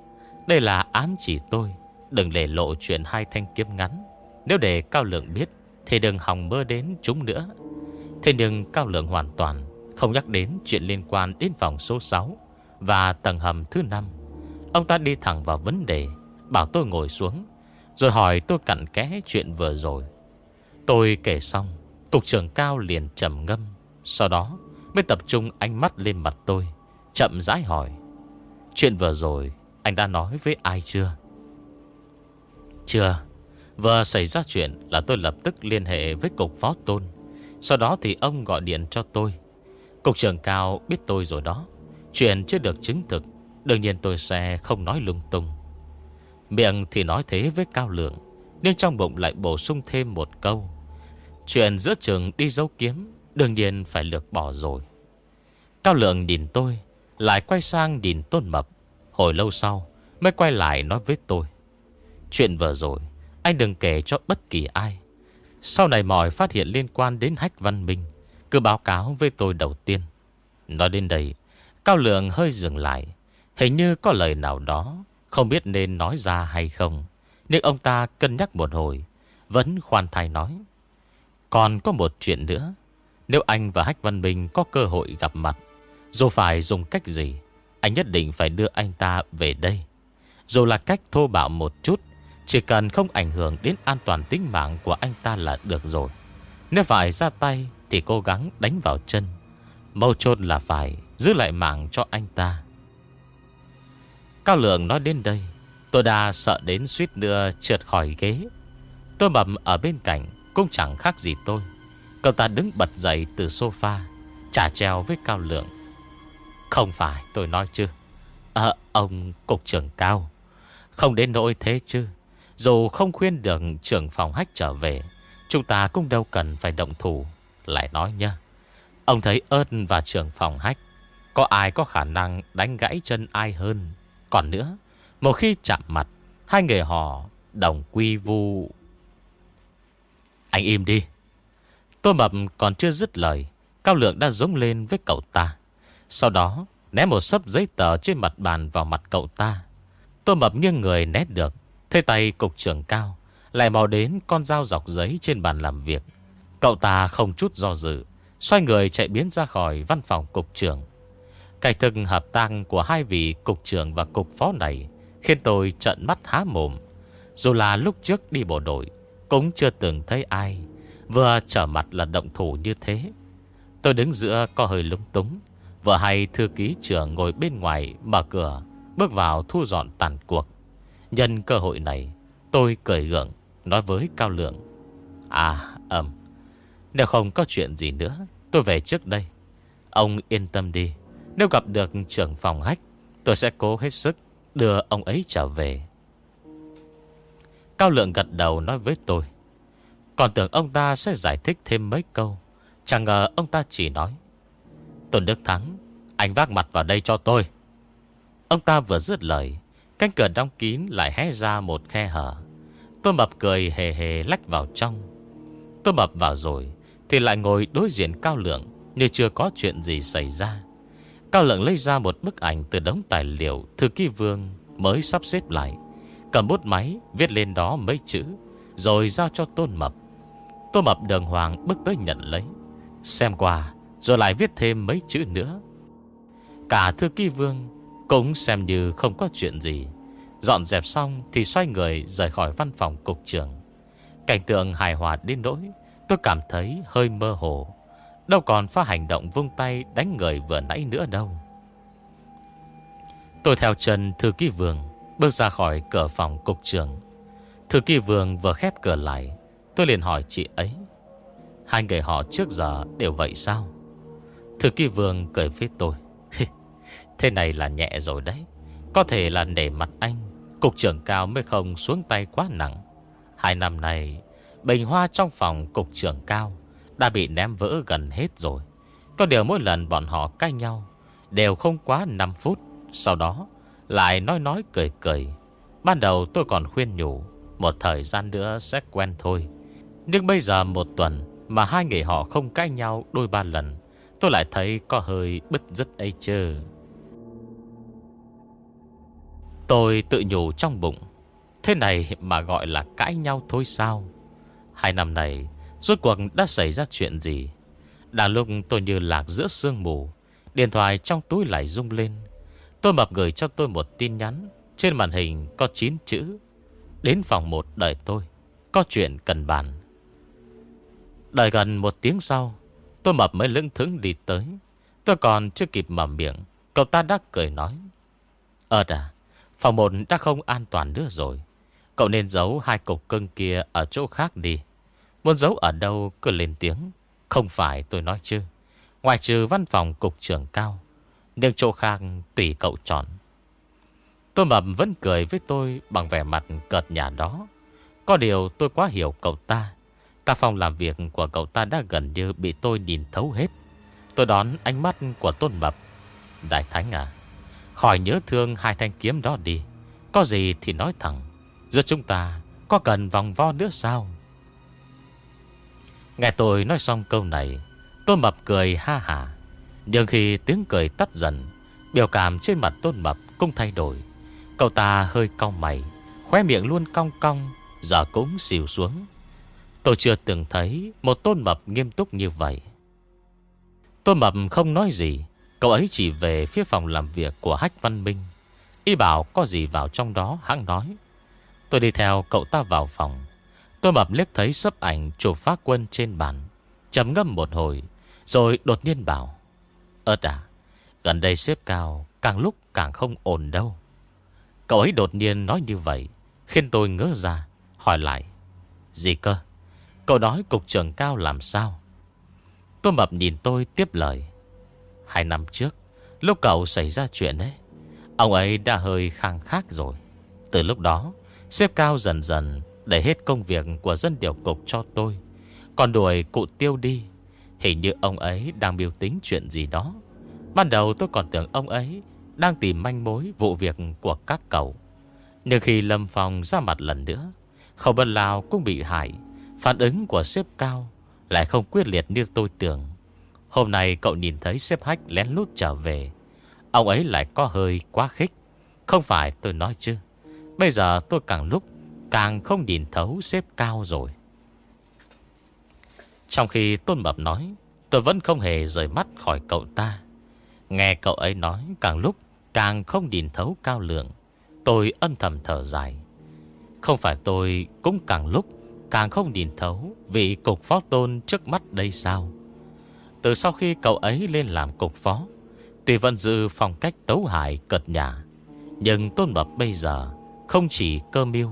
Đây là ám chỉ tôi. Đừng để lộ chuyện hai thanh kiếm ngắn. Nếu để Cao Lượng biết, Thì đừng hòng mơ đến chúng nữa. Thế nhưng Cao Lượng hoàn toàn Không nhắc đến chuyện liên quan đến phòng số 6 Và tầng hầm thứ 5 Ông ta đi thẳng vào vấn đề, Bảo tôi ngồi xuống, Rồi hỏi tôi cặn kẽ chuyện vừa rồi. Tôi kể xong, Cục trưởng Cao liền trầm ngâm, Sau đó mới tập trung ánh mắt lên mặt tôi, Chậm rãi hỏi, Chuyện vừa rồi Anh đã nói với ai chưa? Chưa. Vừa xảy ra chuyện là tôi lập tức liên hệ với cục phó tôn. Sau đó thì ông gọi điện cho tôi. Cục trưởng cao biết tôi rồi đó. Chuyện chưa được chứng thực, Đương nhiên tôi sẽ không nói lung tung. Miệng thì nói thế với Cao Lượng, Nhưng trong bụng lại bổ sung thêm một câu. Chuyện giữa trường đi dấu kiếm, Đương nhiên phải lược bỏ rồi. Cao Lượng nhìn tôi, Lại quay sang nhìn Tôn Mập. Hồi lâu sau, mới quay lại nói với tôi. Chuyện vừa rồi, Anh đừng kể cho bất kỳ ai. Sau này mọi phát hiện liên quan đến Hách Văn Minh, Cứ báo cáo với tôi đầu tiên. Nói đến đây, Cao Lượng hơi dừng lại. Hình như có lời nào đó, Không biết nên nói ra hay không, Nhưng ông ta cân nhắc một hồi, Vẫn khoan thai nói. Còn có một chuyện nữa, Nếu anh và Hách Văn Minh có cơ hội gặp mặt, Dù phải dùng cách gì, Anh nhất định phải đưa anh ta về đây. Dù là cách thô bạo một chút chỉ cần không ảnh hưởng đến an toàn tính mạng của anh ta là được rồi. Nếu phải ra tay Thì cố gắng đánh vào chân. Mâu chôn là phải Giữ lại mạng cho anh ta. Cao Lượng nói đến đây Tôi đã sợ đến suýt nữa trượt khỏi ghế. Tôi mập ở bên cạnh Cũng chẳng khác gì tôi. Cậu ta đứng bật dậy từ sofa Trả treo với Cao Lượng. Không phải tôi nói chứ. À, Ông cục trưởng Cao Không đến nỗi thế chứ. Dù không khuyên được trưởng phòng hách trở về, Chúng ta cũng đâu cần phải động thủ, Lại nói nhá. Ông thấy ơn và trưởng phòng hách, Có ai có khả năng đánh gãy chân ai hơn? Còn nữa, Một khi chạm mặt, Hai người họ đồng quy vu. Anh im đi. Tôi mập còn chưa dứt lời, Cao lượng đã giống lên với cậu ta. Sau đó, ném một sấp giấy tờ trên mặt bàn vào mặt cậu ta. Tôi mập nghiêng người né được. Thế tay cục trưởng cao, Lại mò đến con dao dọc giấy trên bàn làm việc. Cậu ta không chút do dự, Xoay người chạy biến ra khỏi văn phòng cục trưởng. Cái thực hợp tăng của hai vị cục trưởng và cục phó này Khiến tôi trận mắt há mồm. Dù là lúc trước đi bộ đội, Cũng chưa từng thấy ai Vừa trở mặt là động thủ như thế. Tôi đứng giữa có hơi lúng túng, Vừa hay thư ký trưởng ngồi bên ngoài Mở cửa, Bước vào thu dọn tàn cuộc. Nhân cơ hội này, Tôi cười gượng, Nói với Cao Lượng. À ầm, Nếu không có chuyện gì nữa, Tôi về trước đây. Ông yên tâm đi, Nếu gặp được trưởng phòng hách, Tôi sẽ cố hết sức đưa ông ấy trở về. Cao Lượng gật đầu nói với tôi, Còn tưởng ông ta sẽ giải thích thêm mấy câu, Chẳng ngờ ông ta chỉ nói, Tôn Đức Thắng, Anh vác mặt vào đây cho tôi. Ông ta vừa dứt lời Cánh cửa đóng kín lại hé ra một khe hở. Tôi mập cười hề hề lách vào trong. Tôi mập vào rồi, Thì lại ngồi đối diện Cao Lượng, Như chưa có chuyện gì xảy ra. Cao Lượng lấy ra một bức ảnh Từ đống tài liệu Thư ký vương mới sắp xếp lại, Cầm bút máy, viết lên đó mấy chữ, Rồi giao cho Tôn Mập. Tôn Mập đường hoàng bước tới nhận lấy. Xem qua, Rồi lại viết thêm mấy chữ nữa. Cả thư ký vương Cũng xem như không có chuyện gì. Dọn dẹp xong thì xoay người rời khỏi văn phòng cục trưởng. Cảnh tượng hài hòa đến nỗi, Tôi cảm thấy hơi mơ hồ. Đâu còn pha hành động vung tay đánh người vừa nãy nữa đâu. Tôi theo chân thư ký vương, Bước ra khỏi cửa phòng cục trưởng. Thư ký vương vừa khép cửa lại, Tôi liền hỏi chị ấy, Hai người họ trước giờ đều vậy sao? Thư ký vương cười với tôi, Thế này là nhẹ rồi đấy, Có thể là nể mặt anh Cục trưởng cao mới không xuống tay quá nặng. Hai năm này Bình hoa trong phòng cục trưởng cao Đã bị ném vỡ gần hết rồi. Có điều mỗi lần bọn họ cãi nhau Đều không quá 5 phút, Sau đó lại nói nói cười cười. Ban đầu tôi còn khuyên nhủ, Một thời gian nữa sẽ quen thôi. Nhưng bây giờ một tuần Mà hai người họ không cãi nhau đôi ba lần, Tôi lại thấy có hơi bứt rứt ấy chứ Tôi tự nhủ trong bụng, Thế này mà gọi là cãi nhau thôi sao? Hai năm này, Rốt cuộc đã xảy ra chuyện gì? Đang lúc tôi như lạc giữa sương mù, Điện thoại trong túi lại rung lên. Tôi mập gửi cho tôi một tin nhắn, Trên màn hình có 9 chữ, Đến phòng 1 đợi tôi, Có chuyện cần bàn. Đợi gần một tiếng sau, Tôi mập mới lưng thứng đi tới. Tôi còn chưa kịp mở miệng, Cậu ta đã cười nói Ờ à Phòng một đã không an toàn nữa rồi. Cậu nên giấu hai cục cưng kia Ở chỗ khác đi. Muốn giấu ở đâu cứ lên tiếng. Không phải tôi nói chứ. Ngoài trừ văn phòng cục trưởng cao. Nhưng chỗ khác tùy cậu chọn. Tôi mập vẫn cười với tôi Bằng vẻ mặt cợt nhà đó. Có điều tôi quá hiểu cậu ta. Cả phòng làm việc của cậu ta đã gần như Bị tôi nhìn thấu hết. Tôi đón ánh mắt của Tôn Mập. Đại Thánh à Khỏi nhớ thương hai thanh kiếm đó đi. Có gì thì nói thẳng. Giữa chúng ta có cần vòng vo nữa sao? Nghe tôi nói xong câu này Tôn Mập cười ha hả Nhưng khi tiếng cười tắt dần, Biểu cảm trên mặt Tôn Mập cũng thay đổi. Cậu ta hơi cong mày, Khóe miệng luôn cong cong, Giờ cũng xìu xuống. Tôi chưa từng thấy Một Tôn Mập nghiêm túc như vậy. Tôn Mập không nói gì Cậu ấy chỉ về phía phòng làm việc của Hách Văn Minh. Y bảo có gì vào trong đó hắn nói. Tôi đi theo cậu ta vào phòng. Tôi mập liếc thấy sấp ảnh chụp phát quân trên bàn. Trầm ngâm một hồi, Rồi đột nhiên bảo. Ơt à Gần đây xếp cao, Càng lúc càng không ổn đâu. Cậu ấy đột nhiên nói như vậy, Khiến tôi ngỡ ra, Hỏi lại. Gì cơ? Cậu nói cục trưởng cao làm sao? Tôi mập nhìn tôi tiếp lời. Hai năm trước, Lúc cậu xảy ra chuyện ấy, Ông ấy đã hơi khang khác rồi. Từ lúc đó Xếp cao dần dần Để hết công việc của dân điều cục cho tôi. Còn đuổi cụ tiêu đi, Hình như ông ấy đang biểu tính chuyện gì đó. Ban đầu tôi còn tưởng ông ấy Đang tìm manh mối vụ việc của các cậu. Nhưng khi Lâm Phong ra mặt lần nữa Khẩu bần Lào cũng bị hại. Phản ứng của xếp cao Lại không quyết liệt như tôi tưởng. Hôm nay cậu nhìn thấy sếp hách lén lút trở về. Ông ấy lại có hơi quá khích. Không phải tôi nói chứ. Bây giờ tôi càng lúc Càng không nhìn thấu sếp cao rồi. Trong khi Tôn Mập nói, Tôi vẫn không hề rời mắt khỏi cậu ta. Nghe cậu ấy nói, Càng lúc càng không nhìn thấu cao lượng. Tôi âm thầm thở dài. Không phải tôi cũng càng lúc Càng không nhìn thấu Vị cục phó tôn trước mắt đây sao? Từ sau khi cậu ấy lên làm cục phó. Tuy vẫn dư phong cách tấu hại cật nhà Nhưng tôn mập bây giờ Không chỉ cơ miêu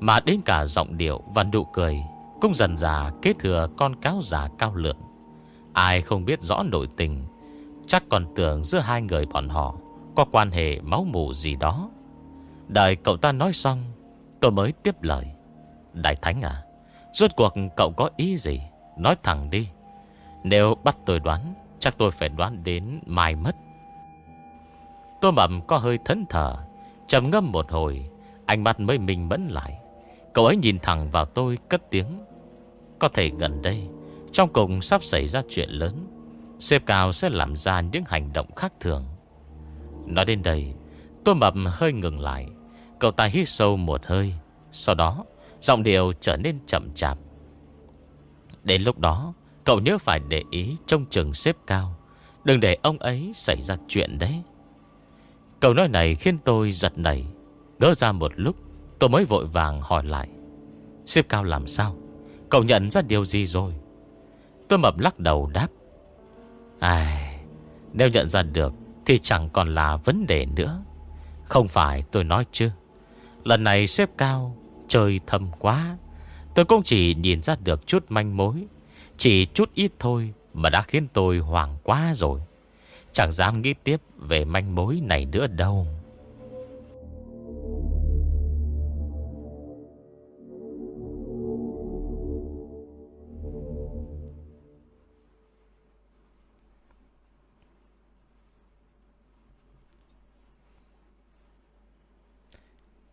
Mà đến cả giọng điệu và nụ cười Cũng dần dà kế thừa con cáo già cao lượng. Ai không biết rõ nội tình, Chắc còn tưởng giữa hai người bọn họ Có quan hệ máu mù gì đó. Đợi cậu ta nói xong, Tôi mới tiếp lời. Đại Thánh à Rốt cuộc cậu có ý gì? Nói thẳng đi. Nếu bắt tôi đoán, Chắc tôi phải đoán đến mai mất. Tôi mầm có hơi thấn thở trầm ngâm một hồi, Ánh mắt mới mình mẫn lại. Cậu ấy nhìn thẳng vào tôi cất tiếng. Có thể gần đây, Trong cùng sắp xảy ra chuyện lớn, Sếp cao sẽ làm ra những hành động khác thường. Nói đến đây Tôi mập hơi ngừng lại. Cậu ta hít sâu một hơi, Sau đó Giọng điệu trở nên chậm chạp. Đến lúc đó Cậu nhớ phải để ý trong trường xếp cao. Đừng để ông ấy xảy ra chuyện đấy. Câu nói này khiến tôi giật nảy. Ngỡ ra một lúc, Tôi mới vội vàng hỏi lại. Xếp cao làm sao? Cậu nhận ra điều gì rồi? Tôi mập lắc đầu đáp. Ai, Nếu nhận ra được Thì chẳng còn là vấn đề nữa. Không phải tôi nói chứ. Lần này xếp cao, Trời thâm quá. Tôi cũng chỉ nhìn ra được chút manh mối. Chỉ chút ít thôi Mà đã khiến tôi hoảng quá rồi. Chẳng dám nghĩ tiếp Về manh mối này nữa đâu.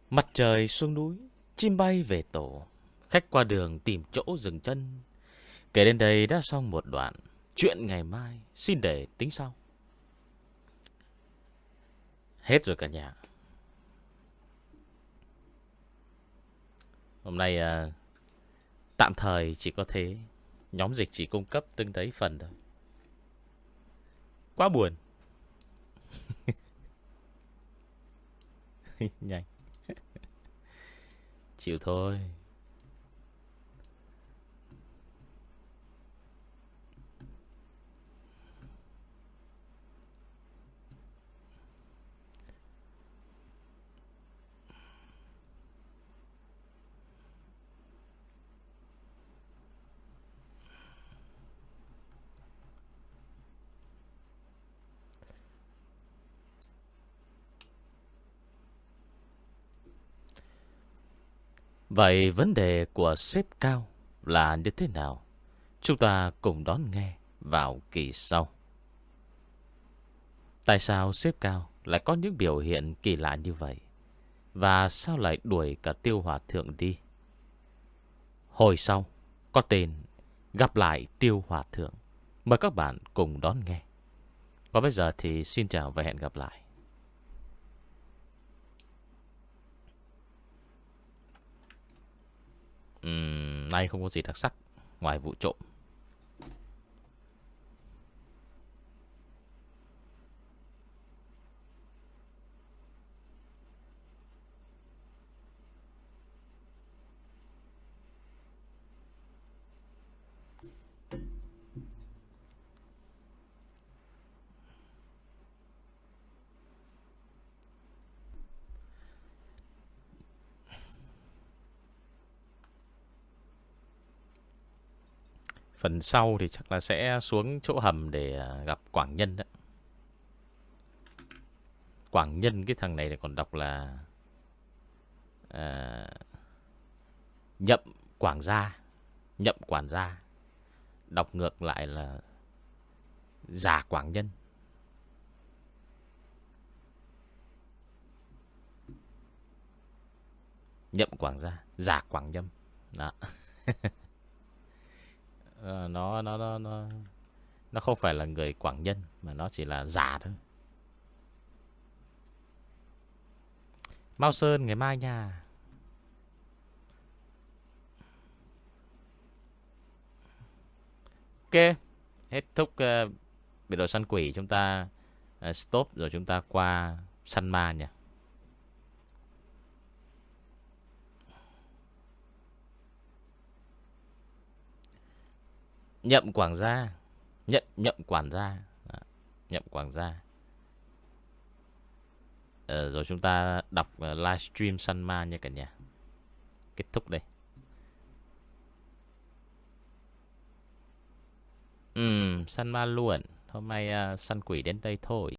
Mặt trời xuống núi, Chim bay về tổ. Khách qua đường tìm chỗ dừng chân. Kể đến đây đã xong một đoạn Chuyện ngày mai Xin để tính sau. Hết rồi cả nhà. Hôm nay à, Tạm thời chỉ có thế. Nhóm dịch chỉ cung cấp từng đấy phần thôi. Quá buồn. Nhanh. Chịu thôi. Vậy vấn đề của sếp cao là như thế nào? Chúng ta cùng đón nghe vào kỳ sau. Tại sao sếp cao lại có những biểu hiện kỳ lạ như vậy? Và sao lại đuổi cả tiêu hòa thượng đi? Hồi sau, có tên Gặp lại tiêu hòa thượng. Mời các bạn cùng đón nghe. Còn bây giờ thì xin chào và hẹn gặp lại. Uhm, Nay không có gì đặc sắc Ngoài vụ trộm. Phần sau thì chắc là sẽ xuống chỗ hầm để à, gặp Quảng Nhân đó Quảng Nhân cái thằng này thì còn đọc là à, Nhậm Quảng Gia Nhậm quảng gia. Đọc ngược lại là Giả quảng nhân. Nhậm quảng gia Giả quảng nhâm. Đó. Ờ, nó, nó, nó, nó Nó không phải là người quảng nhân Mà nó chỉ là giả thôi. Mao Sơn ngày mai nha. Ok Hết thúc uh, biệt đội săn quỷ chúng ta uh, stop rồi chúng ta qua săn ma nha. Nhậm quảng gia. Nhận nhậm quản gia. Đó. Nhậm quảng gia. Ờ, Rồi chúng ta đọc uh, livestream săn ma nha cả nhà. Kết thúc đây. Ừ, săn ma luôn. Hôm nay uh, săn quỷ đến đây thôi.